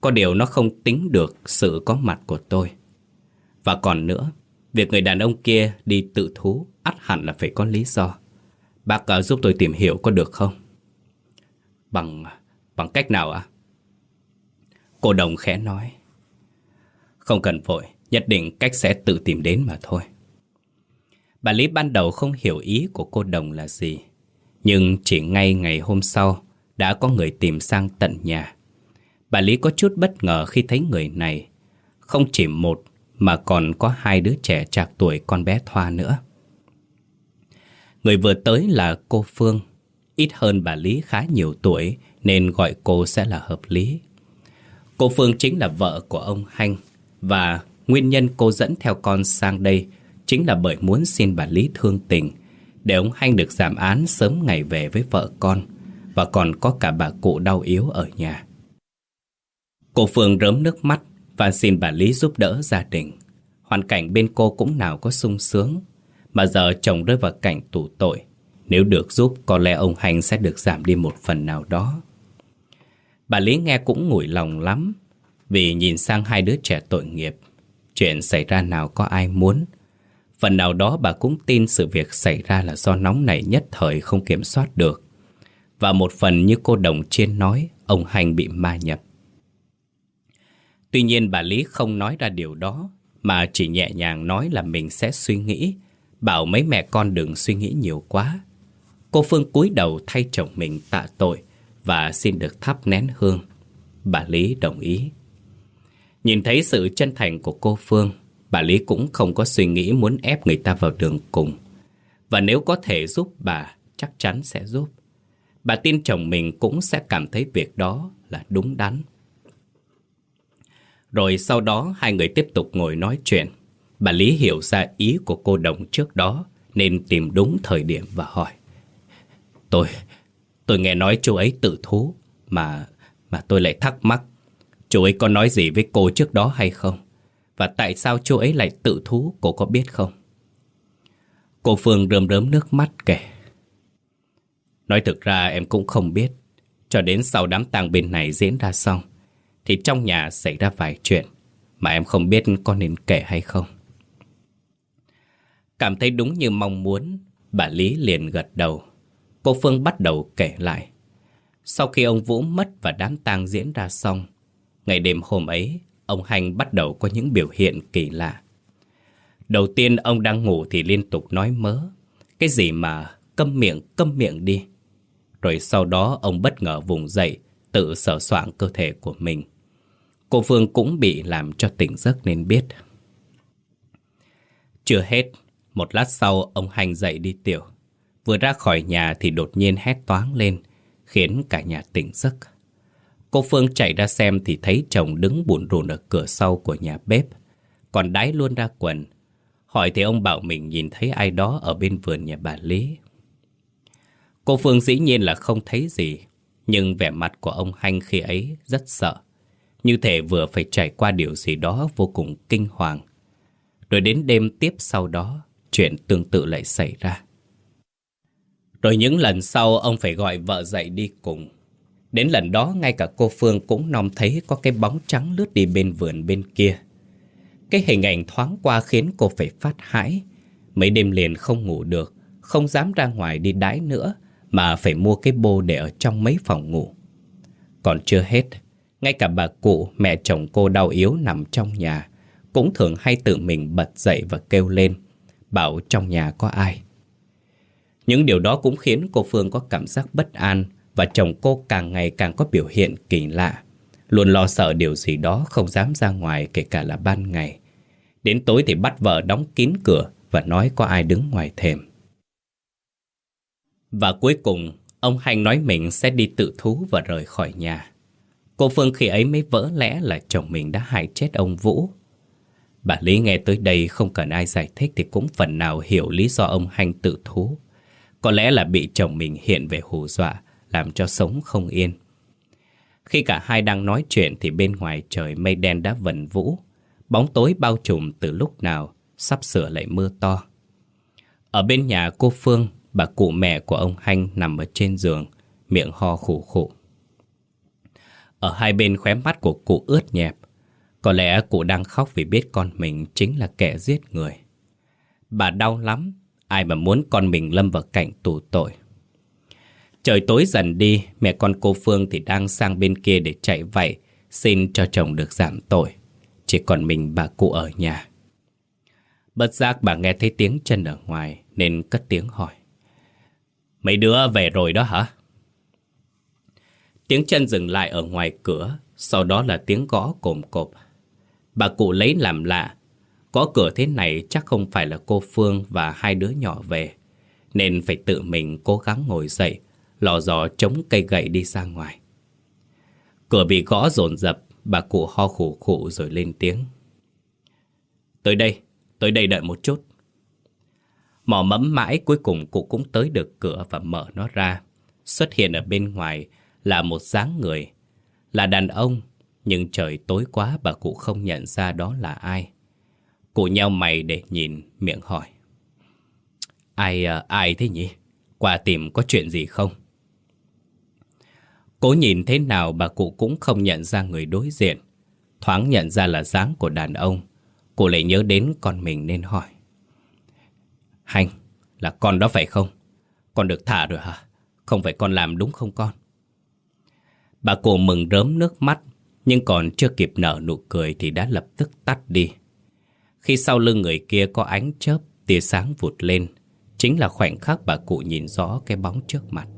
Có điều nó không tính được sự có mặt của tôi. Và còn nữa, việc người đàn ông kia đi tự thú ắt hẳn là phải có lý do. Bác à, giúp tôi tìm hiểu có được không? Bằng bằng cách nào ạ? À? Cô đồng khẽ nói. Không cần vội, nhất định cách sẽ tự tìm đến mà thôi. Bà Lý ban đầu không hiểu ý của cô đồng là gì. Nhưng chỉ ngay ngày hôm sau, đã có người tìm sang tận nhà. Bà Lý có chút bất ngờ khi thấy người này. Không chỉ một, mà còn có hai đứa trẻ trạc tuổi con bé Thoa nữa. Người vừa tới là cô Phương, ít hơn bà Lý khá nhiều tuổi nên gọi cô sẽ là hợp lý. Cô Phương chính là vợ của ông Hanh. Và nguyên nhân cô dẫn theo con sang đây chính là bởi muốn xin bà Lý thương tình. Để ông Hanh được giảm án sớm ngày về với vợ con. Và còn có cả bà cụ đau yếu ở nhà. Cô Phương rớm nước mắt và xin bà Lý giúp đỡ gia đình. Hoàn cảnh bên cô cũng nào có sung sướng. Mà giờ chồng rơi vào cảnh tù tội. Nếu được giúp, có lẽ ông Hành sẽ được giảm đi một phần nào đó. Bà Lý nghe cũng ngủi lòng lắm, Vì nhìn sang hai đứa trẻ tội nghiệp, Chuyện xảy ra nào có ai muốn. Phần nào đó bà cũng tin sự việc xảy ra là do nóng này nhất thời không kiểm soát được. Và một phần như cô Đồng Chiên nói, Ông Hành bị ma nhập. Tuy nhiên bà Lý không nói ra điều đó, Mà chỉ nhẹ nhàng nói là mình sẽ suy nghĩ, Bảo mấy mẹ con đừng suy nghĩ nhiều quá. Cô Phương cúi đầu thay chồng mình tạ tội. Và xin được thắp nén hương. Bà Lý đồng ý. Nhìn thấy sự chân thành của cô Phương Bà Lý cũng không có suy nghĩ muốn ép người ta vào đường cùng. Và nếu có thể giúp bà Chắc chắn sẽ giúp. Bà tin chồng mình cũng sẽ cảm thấy việc đó là đúng đắn. Rồi sau đó hai người tiếp tục ngồi nói chuyện. Bà Lý hiểu ra ý của cô Đồng trước đó Nên tìm đúng thời điểm và hỏi Tôi, tôi nghe nói chú ấy tự thú Mà, mà tôi lại thắc mắc Chú ấy có nói gì với cô trước đó hay không? Và tại sao chú ấy lại tự thú cô có biết không? Cô Phương rơm rớm nước mắt kể Nói thực ra em cũng không biết Cho đến sau đám tang bên này diễn ra xong Thì trong nhà xảy ra vài chuyện Mà em không biết có nên kể hay không Cảm thấy đúng như mong muốn, bà Lý liền gật đầu. Cô Phương bắt đầu kể lại. Sau khi ông Vũ mất và đám tang diễn ra xong, ngày đêm hôm ấy, ông Hành bắt đầu có những biểu hiện kỳ lạ. Đầu tiên ông đang ngủ thì liên tục nói mớ. Cái gì mà câm miệng, câm miệng đi. Rồi sau đó ông bất ngờ vùng dậy, tự sở soạn cơ thể của mình. Cô Phương cũng bị làm cho tỉnh giấc nên biết. Chưa hết, một lát sau ông Hành dậy đi tiểu. Vừa ra khỏi nhà thì đột nhiên hét toáng lên, khiến cả nhà tỉnh giấc. Cô Phương chạy ra xem thì thấy chồng đứng buồn rùn ở cửa sau của nhà bếp. Còn đái luôn ra quần. Hỏi thì ông bảo mình nhìn thấy ai đó ở bên vườn nhà bà Lý. Cô Phương dĩ nhiên là không thấy gì, nhưng vẻ mặt của ông Hanh khi ấy rất sợ. Như thể vừa phải trải qua điều gì đó vô cùng kinh hoàng. Rồi đến đêm tiếp sau đó, chuyện tương tự lại xảy ra. Rồi những lần sau ông phải gọi vợ dậy đi cùng. Đến lần đó ngay cả cô Phương cũng nom thấy có cái bóng trắng lướt đi bên vườn bên kia. Cái hình ảnh thoáng qua khiến cô phải phát hãi. Mấy đêm liền không ngủ được, không dám ra ngoài đi đái nữa, mà phải mua cái bô để ở trong mấy phòng ngủ. Còn chưa hết, ngay cả bà cụ, mẹ chồng cô đau yếu nằm trong nhà, cũng thường hay tự mình bật dậy và kêu lên, bảo trong nhà có ai. Những điều đó cũng khiến cô Phương có cảm giác bất an và chồng cô càng ngày càng có biểu hiện kỳ lạ. Luôn lo sợ điều gì đó không dám ra ngoài kể cả là ban ngày. Đến tối thì bắt vợ đóng kín cửa và nói có ai đứng ngoài thềm. Và cuối cùng, ông Hành nói mình sẽ đi tự thú và rời khỏi nhà. Cô Phương khi ấy mới vỡ lẽ là chồng mình đã hại chết ông Vũ. Bà Lý nghe tới đây không cần ai giải thích thì cũng phần nào hiểu lý do ông Hành tự thú. Có lẽ là bị chồng mình hiện về hù dọa, làm cho sống không yên. Khi cả hai đang nói chuyện thì bên ngoài trời mây đen đã vần vũ. Bóng tối bao trùm từ lúc nào, sắp sửa lại mưa to. Ở bên nhà cô Phương, bà cụ mẹ của ông Hanh nằm ở trên giường, miệng ho khủ khủ. Ở hai bên khóe mắt của cụ ướt nhẹp. Có lẽ cụ đang khóc vì biết con mình chính là kẻ giết người. Bà đau lắm, ai mà muốn con mình lâm vào cảnh tù tội. Trời tối dần đi, mẹ con cô Phương thì đang sang bên kia để chạy vậy, xin cho chồng được giảm tội. Chỉ còn mình bà cụ ở nhà. Bất giác bà nghe thấy tiếng chân ở ngoài nên cất tiếng hỏi. Mấy đứa về rồi đó hả? Tiếng chân dừng lại ở ngoài cửa, sau đó là tiếng gõ cồm cộp. Bà cụ lấy làm lạ, có cửa thế này chắc không phải là cô Phương và hai đứa nhỏ về, nên phải tự mình cố gắng ngồi dậy, lò dò chống cây gậy đi ra ngoài. Cửa bị gõ dồn dập, bà cụ ho khủ khủ rồi lên tiếng. Tới đây, tới đây đợi một chút. Mò mẫm mãi cuối cùng cụ cũng tới được cửa và mở nó ra. Xuất hiện ở bên ngoài là một dáng người. Là đàn ông, nhưng trời tối quá bà cụ không nhận ra đó là ai. Cô nheo mày để nhìn, miệng hỏi. Ai, à, ai thế nhỉ? Qua tìm có chuyện gì không? Cố nhìn thế nào bà cụ cũng không nhận ra người đối diện. Thoáng nhận ra là dáng của đàn ông. Cụ lại nhớ đến con mình nên hỏi. Hành, là con đó phải không? Con được thả rồi hả? Không phải con làm đúng không con? Bà cụ mừng rớm nước mắt, nhưng còn chưa kịp nở nụ cười thì đã lập tức tắt đi. Khi sau lưng người kia có ánh chớp, tia sáng vụt lên, chính là khoảnh khắc bà cụ nhìn rõ cái bóng trước mặt.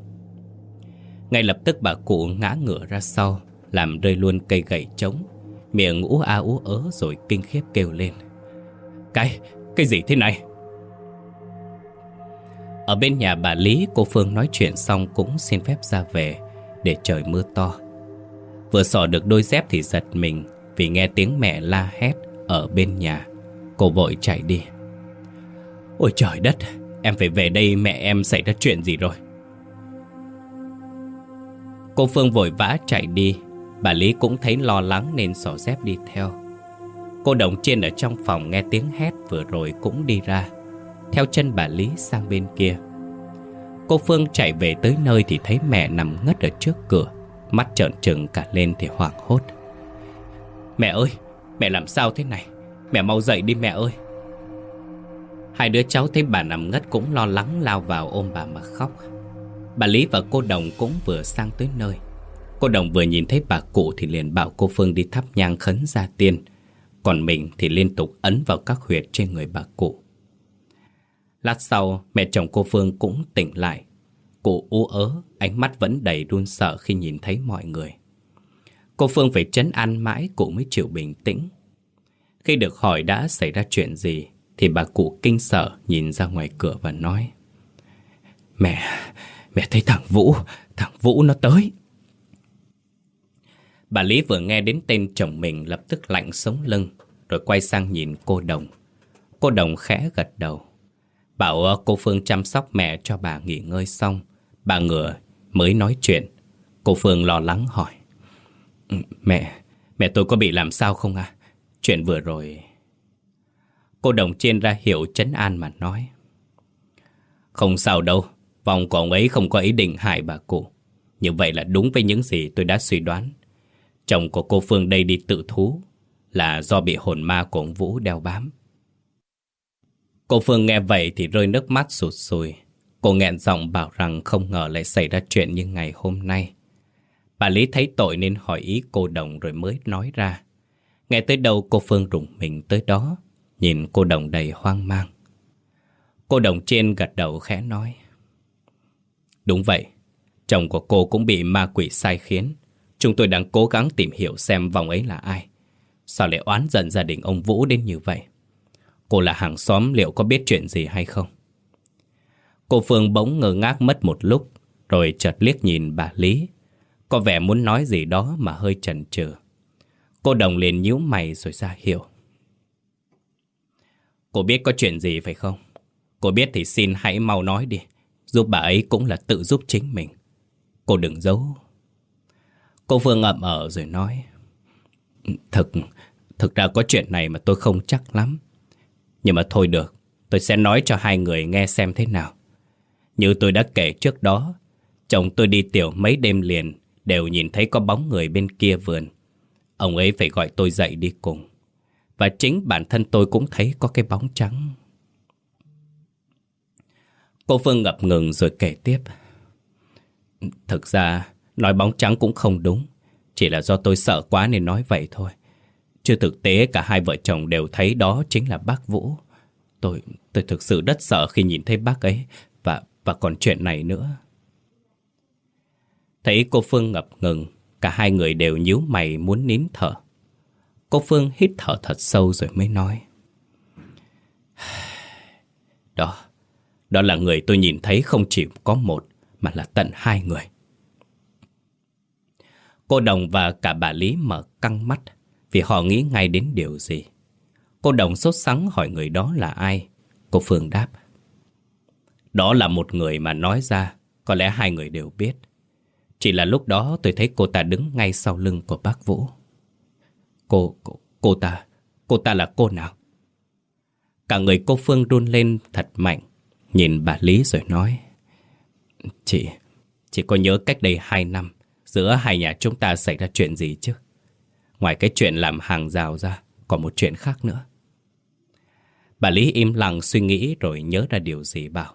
Ngay lập tức bà cụ ngã ngửa ra sau, làm rơi luôn cây gậy trống, miệng ú a ú ớ rồi kinh khiếp kêu lên. Cái, cái gì thế này? Ở bên nhà bà Lý, cô Phương nói chuyện xong cũng xin phép ra về để trời mưa to. Vừa sỏ được đôi dép thì giật mình vì nghe tiếng mẹ la hét ở bên nhà. Cô vội chạy đi. Ôi trời đất, em phải về đây mẹ em xảy ra chuyện gì rồi. Cô Phương vội vã chạy đi, bà Lý cũng thấy lo lắng nên sỏ dép đi theo. Cô Đồng trên ở trong phòng nghe tiếng hét vừa rồi cũng đi ra, theo chân bà Lý sang bên kia. Cô Phương chạy về tới nơi thì thấy mẹ nằm ngất ở trước cửa, mắt trợn trừng cả lên thì hoảng hốt. Mẹ ơi, mẹ làm sao thế này? Mẹ mau dậy đi mẹ ơi. Hai đứa cháu thấy bà nằm ngất cũng lo lắng lao vào ôm bà mà khóc. Bà Lý và cô Đồng cũng vừa sang tới nơi. Cô Đồng vừa nhìn thấy bà cụ thì liền bảo cô Phương đi thắp nhang khấn gia tiên. Còn mình thì liên tục ấn vào các huyệt trên người bà cụ. Lát sau, mẹ chồng cô Phương cũng tỉnh lại. Cụ ú ớ, ánh mắt vẫn đầy run sợ khi nhìn thấy mọi người. Cô Phương phải chấn an mãi cụ mới chịu bình tĩnh. Khi được hỏi đã xảy ra chuyện gì, thì bà cụ kinh sợ nhìn ra ngoài cửa và nói Mẹ, mẹ thấy thằng Vũ, thằng Vũ nó tới. Bà Lý vừa nghe đến tên chồng mình lập tức lạnh sống lưng, rồi quay sang nhìn cô Đồng. Cô Đồng khẽ gật đầu. Bảo ờ, cô Phương chăm sóc mẹ cho bà nghỉ ngơi xong. Bà ngựa mới nói chuyện. Cô Phương lo lắng hỏi. Mẹ, mẹ tôi có bị làm sao không à? Chuyện vừa rồi... Cô Đồng trên ra hiệu chấn an mà nói. Không sao đâu, vòng của ông ấy không có ý định hại bà cụ. Như vậy là đúng với những gì tôi đã suy đoán. Chồng của cô Phương đây đi tự thú là do bị hồn ma của ông Vũ đeo bám. Cô Phương nghe vậy thì rơi nước mắt sụt sùi. Cô nghẹn giọng bảo rằng không ngờ lại xảy ra chuyện như ngày hôm nay. Bà Lý thấy tội nên hỏi ý cô Đồng rồi mới nói ra. Nghe tới đâu cô Phương rụng mình tới đó, nhìn cô Đồng đầy hoang mang. Cô Đồng trên gật đầu khẽ nói. Đúng vậy, chồng của cô cũng bị ma quỷ sai khiến. Chúng tôi đang cố gắng tìm hiểu xem vòng ấy là ai. Sao lại oán giận gia đình ông Vũ đến như vậy? Cô là hàng xóm liệu có biết chuyện gì hay không? Cô Phương bỗng ngơ ngác mất một lúc, rồi chợt liếc nhìn bà Lý. Có vẻ muốn nói gì đó mà hơi chần chừ. Cô Đồng liền nhíu mày rồi ra hiểu. Cô biết có chuyện gì phải không? Cô biết thì xin hãy mau nói đi. Giúp bà ấy cũng là tự giúp chính mình. Cô đừng giấu. Cô Phương ậm ở rồi nói. Thực, thực ra có chuyện này mà tôi không chắc lắm. Nhưng mà thôi được, tôi sẽ nói cho hai người nghe xem thế nào. Như tôi đã kể trước đó, chồng tôi đi tiểu mấy đêm liền đều nhìn thấy có bóng người bên kia vườn. Ông ấy phải gọi tôi dậy đi cùng. Và chính bản thân tôi cũng thấy có cái bóng trắng. Cô Phương ngập ngừng rồi kể tiếp. Thực ra, nói bóng trắng cũng không đúng. Chỉ là do tôi sợ quá nên nói vậy thôi. Chứ thực tế cả hai vợ chồng đều thấy đó chính là bác Vũ. Tôi tôi thực sự rất sợ khi nhìn thấy bác ấy và và còn chuyện này nữa. Thấy cô Phương ngập ngừng, cả hai người đều nhíu mày muốn nín thở. Cô Phương hít thở thật sâu rồi mới nói. Đó, đó là người tôi nhìn thấy không chỉ có một mà là tận hai người. Cô Đồng và cả bà Lý mở căng mắt vì họ nghĩ ngay đến điều gì. Cô Đồng sốt sắng hỏi người đó là ai. Cô Phương đáp. Đó là một người mà nói ra, có lẽ hai người đều biết. Chỉ là lúc đó tôi thấy cô ta đứng ngay sau lưng của bác Vũ. Cô, cô, cô ta, cô ta là cô nào? Cả người cô Phương run lên thật mạnh, nhìn bà Lý rồi nói. Chị, chị có nhớ cách đây hai năm, giữa hai nhà chúng ta xảy ra chuyện gì chứ? Ngoài cái chuyện làm hàng rào ra, còn một chuyện khác nữa. Bà Lý im lặng suy nghĩ rồi nhớ ra điều gì bảo.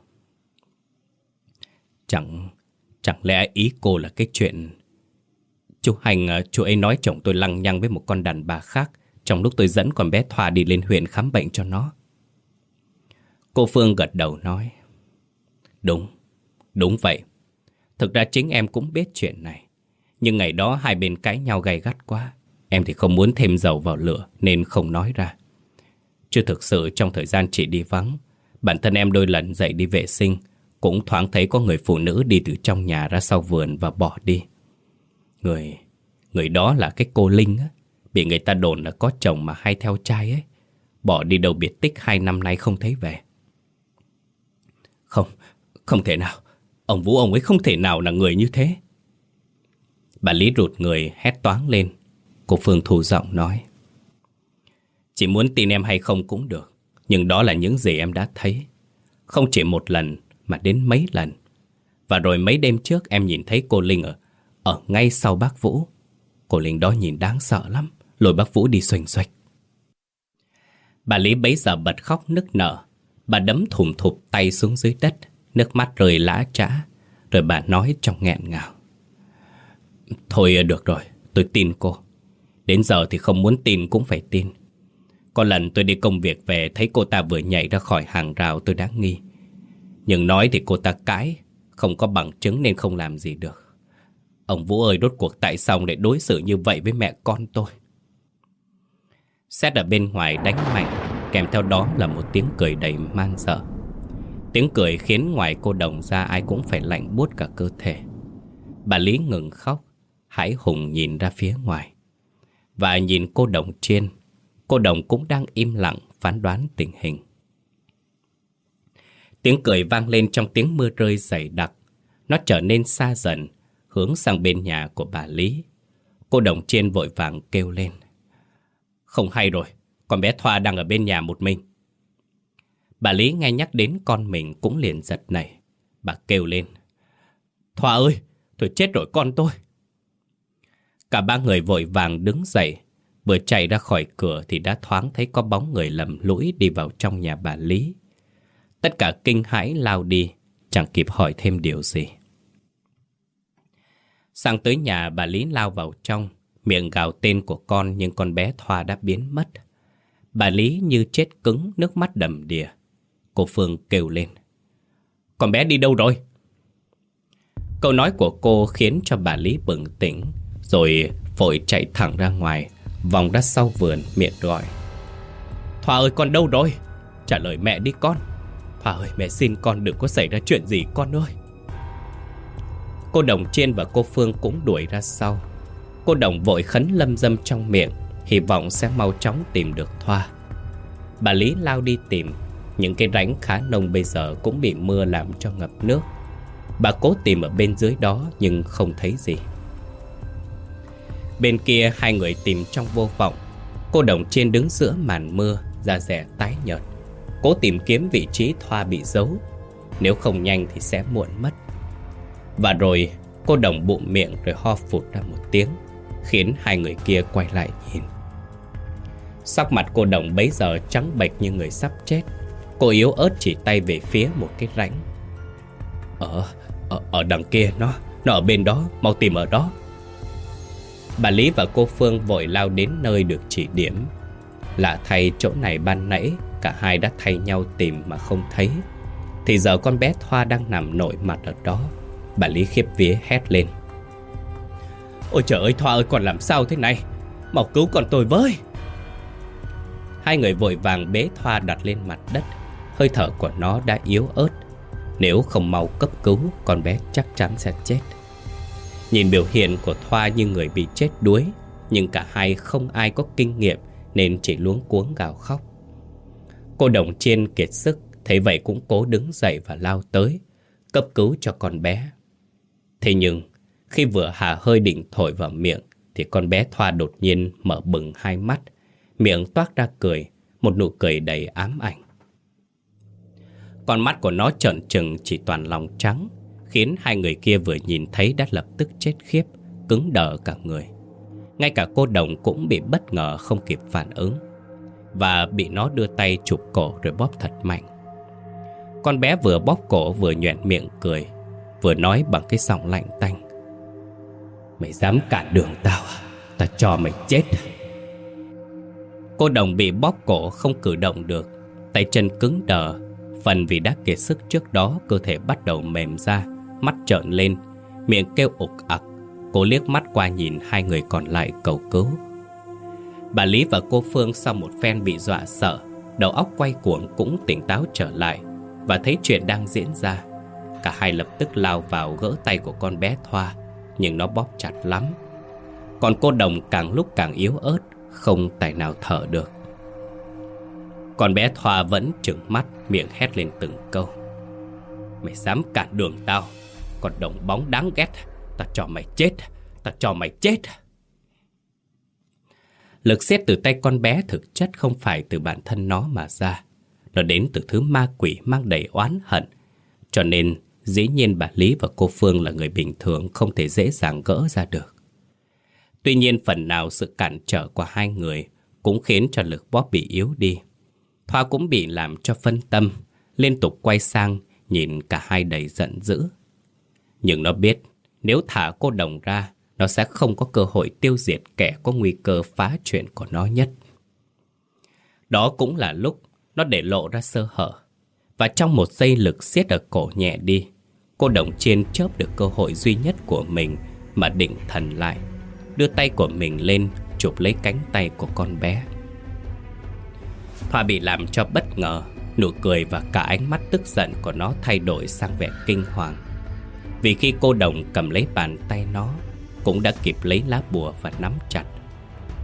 Chẳng, chẳng lẽ ý cô là cái chuyện... Chú Hành, à, chú ấy nói chồng tôi lăng nhăng với một con đàn bà khác trong lúc tôi dẫn con bé Thoa đi lên huyện khám bệnh cho nó. Cô Phương gật đầu nói. Đúng, đúng vậy. Thực ra chính em cũng biết chuyện này. Nhưng ngày đó hai bên cãi nhau gay gắt quá. Em thì không muốn thêm dầu vào lửa nên không nói ra. Chứ thực sự trong thời gian chị đi vắng, bản thân em đôi lần dậy đi vệ sinh, cũng thoáng thấy có người phụ nữ đi từ trong nhà ra sau vườn và bỏ đi. Người, người đó là cái cô Linh á, bị người ta đồn là có chồng mà hay theo trai ấy. Bỏ đi đâu biệt tích hai năm nay không thấy về. Không, không thể nào. Ông Vũ ông ấy không thể nào là người như thế. Bà Lý rụt người hét toáng lên Cô Phương thu giọng nói Chị muốn tin em hay không cũng được Nhưng đó là những gì em đã thấy Không chỉ một lần mà đến mấy lần Và rồi mấy đêm trước em nhìn thấy cô Linh ở Ở ngay sau bác Vũ Cô Linh đó nhìn đáng sợ lắm Lôi bác Vũ đi xoành xoạch Bà Lý bấy giờ bật khóc nức nở Bà đấm thùm thụp tay xuống dưới đất Nước mắt rơi lã trã Rồi bà nói trong nghẹn ngào Thôi được rồi, tôi tin cô. Đến giờ thì không muốn tin cũng phải tin. Có lần tôi đi công việc về thấy cô ta vừa nhảy ra khỏi hàng rào tôi đã nghi. Nhưng nói thì cô ta cãi, không có bằng chứng nên không làm gì được. Ông Vũ ơi, rốt cuộc tại sao lại đối xử như vậy với mẹ con tôi? Xét ở bên ngoài đánh mạnh, kèm theo đó là một tiếng cười đầy man sợ. Tiếng cười khiến ngoài cô đồng ra ai cũng phải lạnh buốt cả cơ thể. Bà Lý ngừng khóc, hãi hùng nhìn ra phía ngoài. Và nhìn cô đồng trên, cô đồng cũng đang im lặng phán đoán tình hình. Tiếng cười vang lên trong tiếng mưa rơi dày đặc. Nó trở nên xa dần, hướng sang bên nhà của bà Lý. Cô đồng trên vội vàng kêu lên. Không hay rồi, con bé Thoa đang ở bên nhà một mình. Bà Lý nghe nhắc đến con mình cũng liền giật nảy. Bà kêu lên. Thoa ơi, tôi chết rồi con tôi. Cả ba người vội vàng đứng dậy. Vừa chạy ra khỏi cửa thì đã thoáng thấy có bóng người lầm lũi đi vào trong nhà bà Lý. Tất cả kinh hãi lao đi, chẳng kịp hỏi thêm điều gì. Sang tới nhà bà Lý lao vào trong, miệng gào tên của con nhưng con bé Thoa đã biến mất. Bà Lý như chết cứng, nước mắt đầm đìa. Cô Phương kêu lên. Con bé đi đâu rồi? Câu nói của cô khiến cho bà Lý bừng tỉnh, rồi vội chạy thẳng ra ngoài, vòng ra sau vườn miệng gọi. Thoa ơi con đâu rồi? Trả lời mẹ đi con. Hòa ơi mẹ xin con đừng có xảy ra chuyện gì con ơi. Cô Đồng trên và cô Phương cũng đuổi ra sau. Cô Đồng vội khấn lâm dâm trong miệng, hy vọng sẽ mau chóng tìm được Thoa. Bà Lý lao đi tìm, những cái rãnh khá nông bây giờ cũng bị mưa làm cho ngập nước. Bà cố tìm ở bên dưới đó nhưng không thấy gì. Bên kia hai người tìm trong vô vọng. Cô Đồng trên đứng giữa màn mưa, da rẻ tái nhợt. Cố tìm kiếm vị trí Thoa bị giấu. Nếu không nhanh thì sẽ muộn mất. Và rồi cô Đồng bụng miệng rồi ho phụt ra một tiếng, khiến hai người kia quay lại nhìn. Sắc mặt cô Đồng bấy giờ trắng bệch như người sắp chết. Cô yếu ớt chỉ tay về phía một cái rãnh. Ở, ở, ở đằng kia nó, nó ở bên đó, mau tìm ở đó. Bà Lý và cô Phương vội lao đến nơi được chỉ điểm. Lạ thay chỗ này ban nãy, cả hai đã thay nhau tìm mà không thấy. Thì giờ con bé Thoa đang nằm nội mặt ở đó. Bà Lý khiếp vía hét lên. Ôi trời ơi, Thoa ơi còn làm sao thế này Mau cứu con tôi với Hai người vội vàng bế Thoa đặt lên mặt đất Hơi thở của nó đã yếu ớt Nếu không mau cấp cứu, Con bé chắc chắn sẽ chết Nhìn biểu hiện của Thoa như người bị chết đuối, Nhưng cả hai không ai có kinh nghiệm Nên chỉ luống cuống gào khóc Cô đồng trên kiệt sức, Thấy vậy cũng cố đứng dậy và lao tới, Cấp cứu cho con bé. Thế nhưng, Khi vừa hạ hơi định thổi vào miệng, Thì con bé Thoa đột nhiên mở bừng hai mắt, Miệng toát ra cười, Một nụ cười đầy ám ảnh. Con mắt của nó trợn trừng chỉ toàn lòng trắng, Khiến hai người kia vừa nhìn thấy đã lập tức chết khiếp, Cứng đờ cả người. Ngay cả cô đồng cũng bị bất ngờ không kịp phản ứng. Và bị nó đưa tay chụp cổ rồi bóp thật mạnh. Con bé vừa bóp cổ vừa nhoẹn miệng cười, Vừa nói bằng cái giọng lạnh tanh. Mày dám cản đường tao à? Ta cho mày chết. Cô đồng bị bóp cổ không cử động được, Tay chân cứng đờ, Phần vì đã kiệt sức trước đó Cơ thể bắt đầu mềm ra, Mắt trợn lên, Miệng kêu ục ặc. Cô liếc mắt qua nhìn hai người còn lại cầu cứu. Bà Lý và cô Phương sau một phen bị dọa sợ, Đầu óc quay cuồng cũng tỉnh táo trở lại Và thấy chuyện đang diễn ra. Cả hai lập tức lao vào gỡ tay của con bé Thoa, Nhưng nó bóp chặt lắm. Còn cô Đồng càng lúc càng yếu ớt, không tài nào thở được. Còn bé Thoa vẫn trừng mắt, Miệng hét lên từng câu. Mày dám cản đường tao Còn đồng bóng đáng ghét Ta cho mày chết Ta cho mày chết. Lực xét từ tay con bé thực chất không phải từ bản thân nó mà ra Nó đến từ thứ ma quỷ mang đầy oán hận Cho nên dĩ nhiên bà Lý và cô Phương là người bình thường không thể dễ dàng gỡ ra được Tuy nhiên phần nào sự cản trở của hai người cũng khiến cho lực bóp bị yếu đi. Thoa cũng bị làm cho phân tâm, liên tục quay sang nhìn cả hai đầy giận dữ. Nhưng nó biết nếu thả cô đồng ra, nó sẽ không có cơ hội tiêu diệt kẻ có nguy cơ phá chuyện của nó nhất. Đó cũng là lúc nó để lộ ra sơ hở. Và trong một giây lực siết ở cổ nhẹ đi, cô đồng chiên chớp được cơ hội duy nhất của mình mà định thần lại. Đưa tay của mình lên chụp lấy cánh tay của con bé. Thoa bị làm cho bất ngờ, nụ cười và cả ánh mắt tức giận của nó thay đổi sang vẻ kinh hoàng. Vì khi cô đồng cầm lấy bàn tay nó, cũng đã kịp lấy lá bùa và nắm chặt.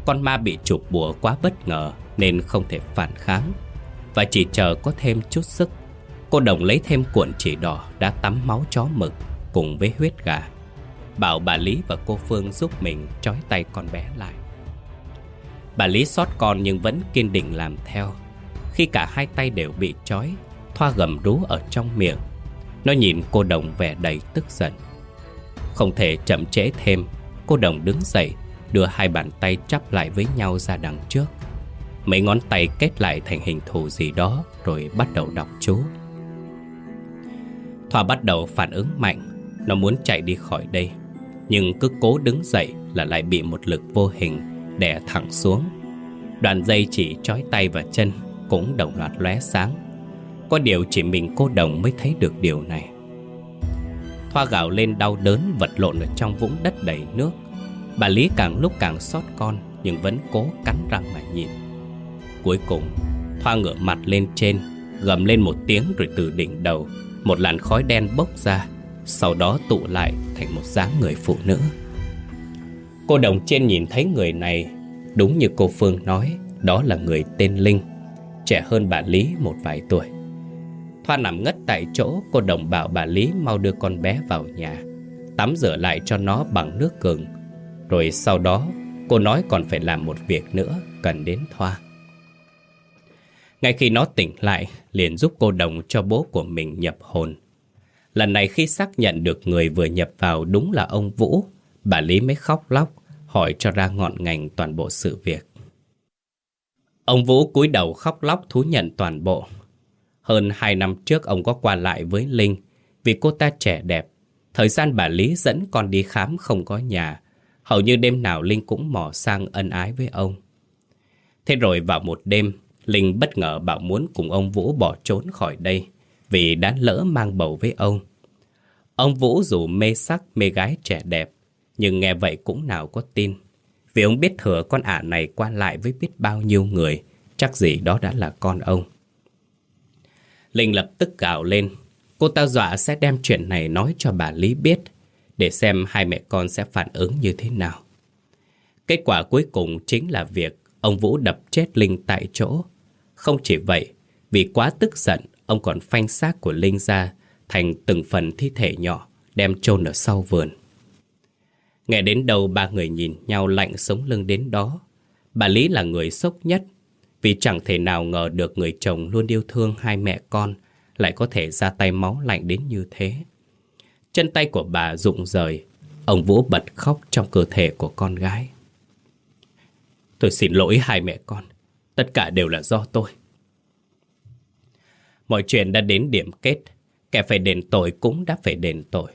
Con ma bị chụp bùa quá bất ngờ nên không thể phản kháng. Và chỉ chờ có thêm chút sức, cô đồng lấy thêm cuộn chỉ đỏ đã tắm máu chó mực cùng với huyết gà. Bảo bà Lý và cô Phương giúp mình trói tay con bé lại. Bà Lý xót con nhưng vẫn kiên định làm theo. Khi cả hai tay đều bị trói, Thoa gầm rú ở trong miệng. Nó nhìn cô đồng vẻ đầy tức giận. Không thể chậm trễ thêm, cô đồng đứng dậy, đưa hai bàn tay chắp lại với nhau ra đằng trước. Mấy ngón tay kết lại thành hình thù gì đó rồi bắt đầu đọc chú. Thoa bắt đầu phản ứng mạnh, nó muốn chạy đi khỏi đây. Nhưng cứ cố đứng dậy là lại bị một lực vô hình đè thẳng xuống. Đoạn dây chỉ trói tay và chân cũng đồng loạt lóe sáng. Có điều chỉ mình cô đồng mới thấy được điều này. Thoa gạo lên đau đớn vật lộn ở trong vũng đất đầy nước. Bà Lý càng lúc càng xót con nhưng vẫn cố cắn răng mà nhịn. Cuối cùng, Thoa ngửa mặt lên trên, gầm lên một tiếng rồi từ đỉnh đầu, một làn khói đen bốc ra, sau đó tụ lại thành một dáng người phụ nữ. Cô đồng trên nhìn thấy người này Đúng như cô Phương nói Đó là người tên Linh Trẻ hơn bà Lý một vài tuổi Thoa nằm ngất tại chỗ, Cô đồng bảo bà Lý mau đưa con bé vào nhà, Tắm rửa lại cho nó bằng nước gừng Rồi sau đó, Cô nói còn phải làm một việc nữa, Cần đến Thoa Ngay khi nó tỉnh lại, Liền giúp cô đồng cho bố của mình nhập hồn Lần này khi xác nhận được người vừa nhập vào đúng là ông Vũ, Bà Lý mới khóc lóc, hỏi cho ra ngọn ngành toàn bộ sự việc. Ông Vũ cúi đầu khóc lóc thú nhận toàn bộ. Hơn hai năm trước ông có qua lại với Linh vì cô ta trẻ đẹp. Thời gian bà Lý dẫn con đi khám không có nhà. Hầu như đêm nào Linh cũng mò sang ân ái với ông. Thế rồi vào một đêm, Linh bất ngờ bảo muốn cùng ông Vũ bỏ trốn khỏi đây vì đã lỡ mang bầu với ông. Ông Vũ dù mê sắc mê gái trẻ đẹp nhưng nghe vậy cũng nào có tin Vì ông biết thừa con ả này qua lại với biết bao nhiêu người Chắc gì đó đã là con ông Linh lập tức gào lên. Cô ta dọa sẽ đem chuyện này nói cho bà Lý biết Để xem hai mẹ con sẽ phản ứng như thế nào. Kết quả cuối cùng chính là việc Ông Vũ đập chết Linh tại chỗ. Không chỉ vậy Vì quá tức giận Ông còn phanh xác của Linh ra Thành từng phần thi thể nhỏ Đem chôn ở sau vườn. Nghe đến đầu ba người nhìn nhau lạnh sống lưng đến đó. Bà Lý là người sốc nhất, vì chẳng thể nào ngờ được người chồng luôn yêu thương hai mẹ con lại có thể ra tay máu lạnh đến như thế. Chân tay của bà rụng rời, ông Vũ bật khóc trong cơ thể của con gái. Tôi xin lỗi hai mẹ con, tất cả đều là do tôi. Mọi chuyện đã đến điểm kết, kẻ phải đền tội cũng đã phải đền tội.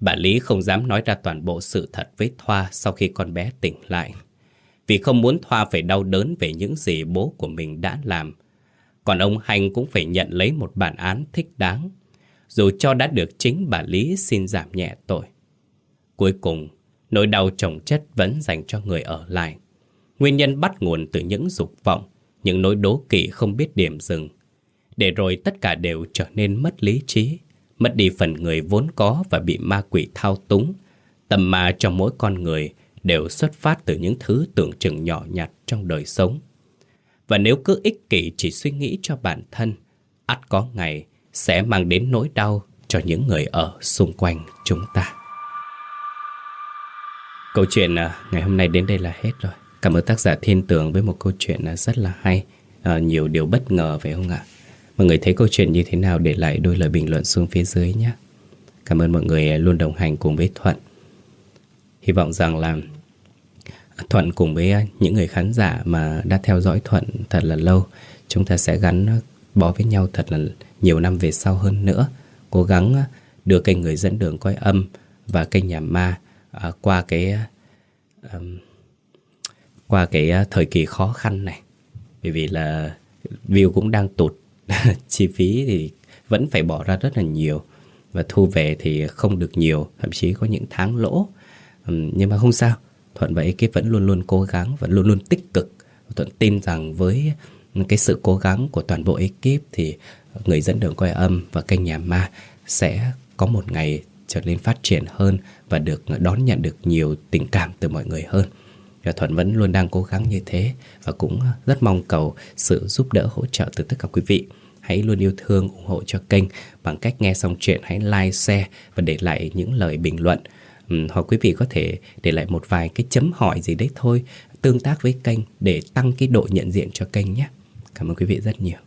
Bà Lý không dám nói ra toàn bộ sự thật với Thoa sau khi con bé tỉnh lại. Vì không muốn Thoa phải đau đớn về những gì bố của mình đã làm. Còn ông Hành cũng phải nhận lấy một bản án thích đáng. Dù cho đã được chính bà Lý xin giảm nhẹ tội. Cuối cùng, nỗi đau chồng chất vẫn dành cho người ở lại. Nguyên nhân bắt nguồn từ những dục vọng, những nỗi đố kỵ không biết điểm dừng. Để rồi tất cả đều trở nên mất lý trí mất đi phần người vốn có và bị ma quỷ thao túng. Tầm ma trong mỗi con người đều xuất phát từ những thứ tưởng chừng nhỏ nhặt trong đời sống. Và nếu cứ ích kỷ chỉ suy nghĩ cho bản thân, ắt có ngày sẽ mang đến nỗi đau cho những người ở xung quanh chúng ta. Câu chuyện à, ngày hôm nay đến đây là hết rồi. Cảm ơn tác giả Thiên Tường với một câu chuyện à, rất là hay, à, nhiều điều bất ngờ phải không ạ? Mọi người thấy câu chuyện như thế nào để lại đôi lời bình luận xuống phía dưới nhé. Cảm ơn mọi người luôn đồng hành cùng với Thuận. Hy vọng rằng là Thuận cùng với à, những người khán giả mà đã theo dõi Thuận thật là lâu, chúng ta sẽ gắn à, bó với nhau thật là nhiều năm về sau hơn nữa. Cố gắng à, đưa kênh người dẫn đường coi âm và kênh nhà ma qua cái qua cái thời kỳ khó khăn này. Bởi vì là view cũng đang tụt chi phí thì vẫn phải bỏ ra rất là nhiều và thu về thì không được nhiều thậm chí có những tháng lỗ. Nhưng mà không sao thuận và ekip vẫn luôn luôn cố gắng vẫn luôn luôn tích cực thuận tin rằng với cái sự cố gắng của toàn bộ ekip thì người dẫn đường quay âm và kênh nhà ma sẽ có một ngày trở nên phát triển hơn và được đón nhận được nhiều tình cảm từ mọi người hơn. Và Thuận vẫn luôn đang cố gắng như thế và cũng rất mong cầu sự giúp đỡ hỗ trợ từ tất cả quý vị. Hãy luôn yêu thương, ủng hộ cho kênh bằng cách nghe xong chuyện hãy like, share và để lại những lời bình luận. Ừ, hoặc quý vị có thể để lại một vài cái chấm hỏi gì đấy thôi, tương tác với kênh để tăng cái độ nhận diện cho kênh nhé. Cảm ơn quý vị rất nhiều.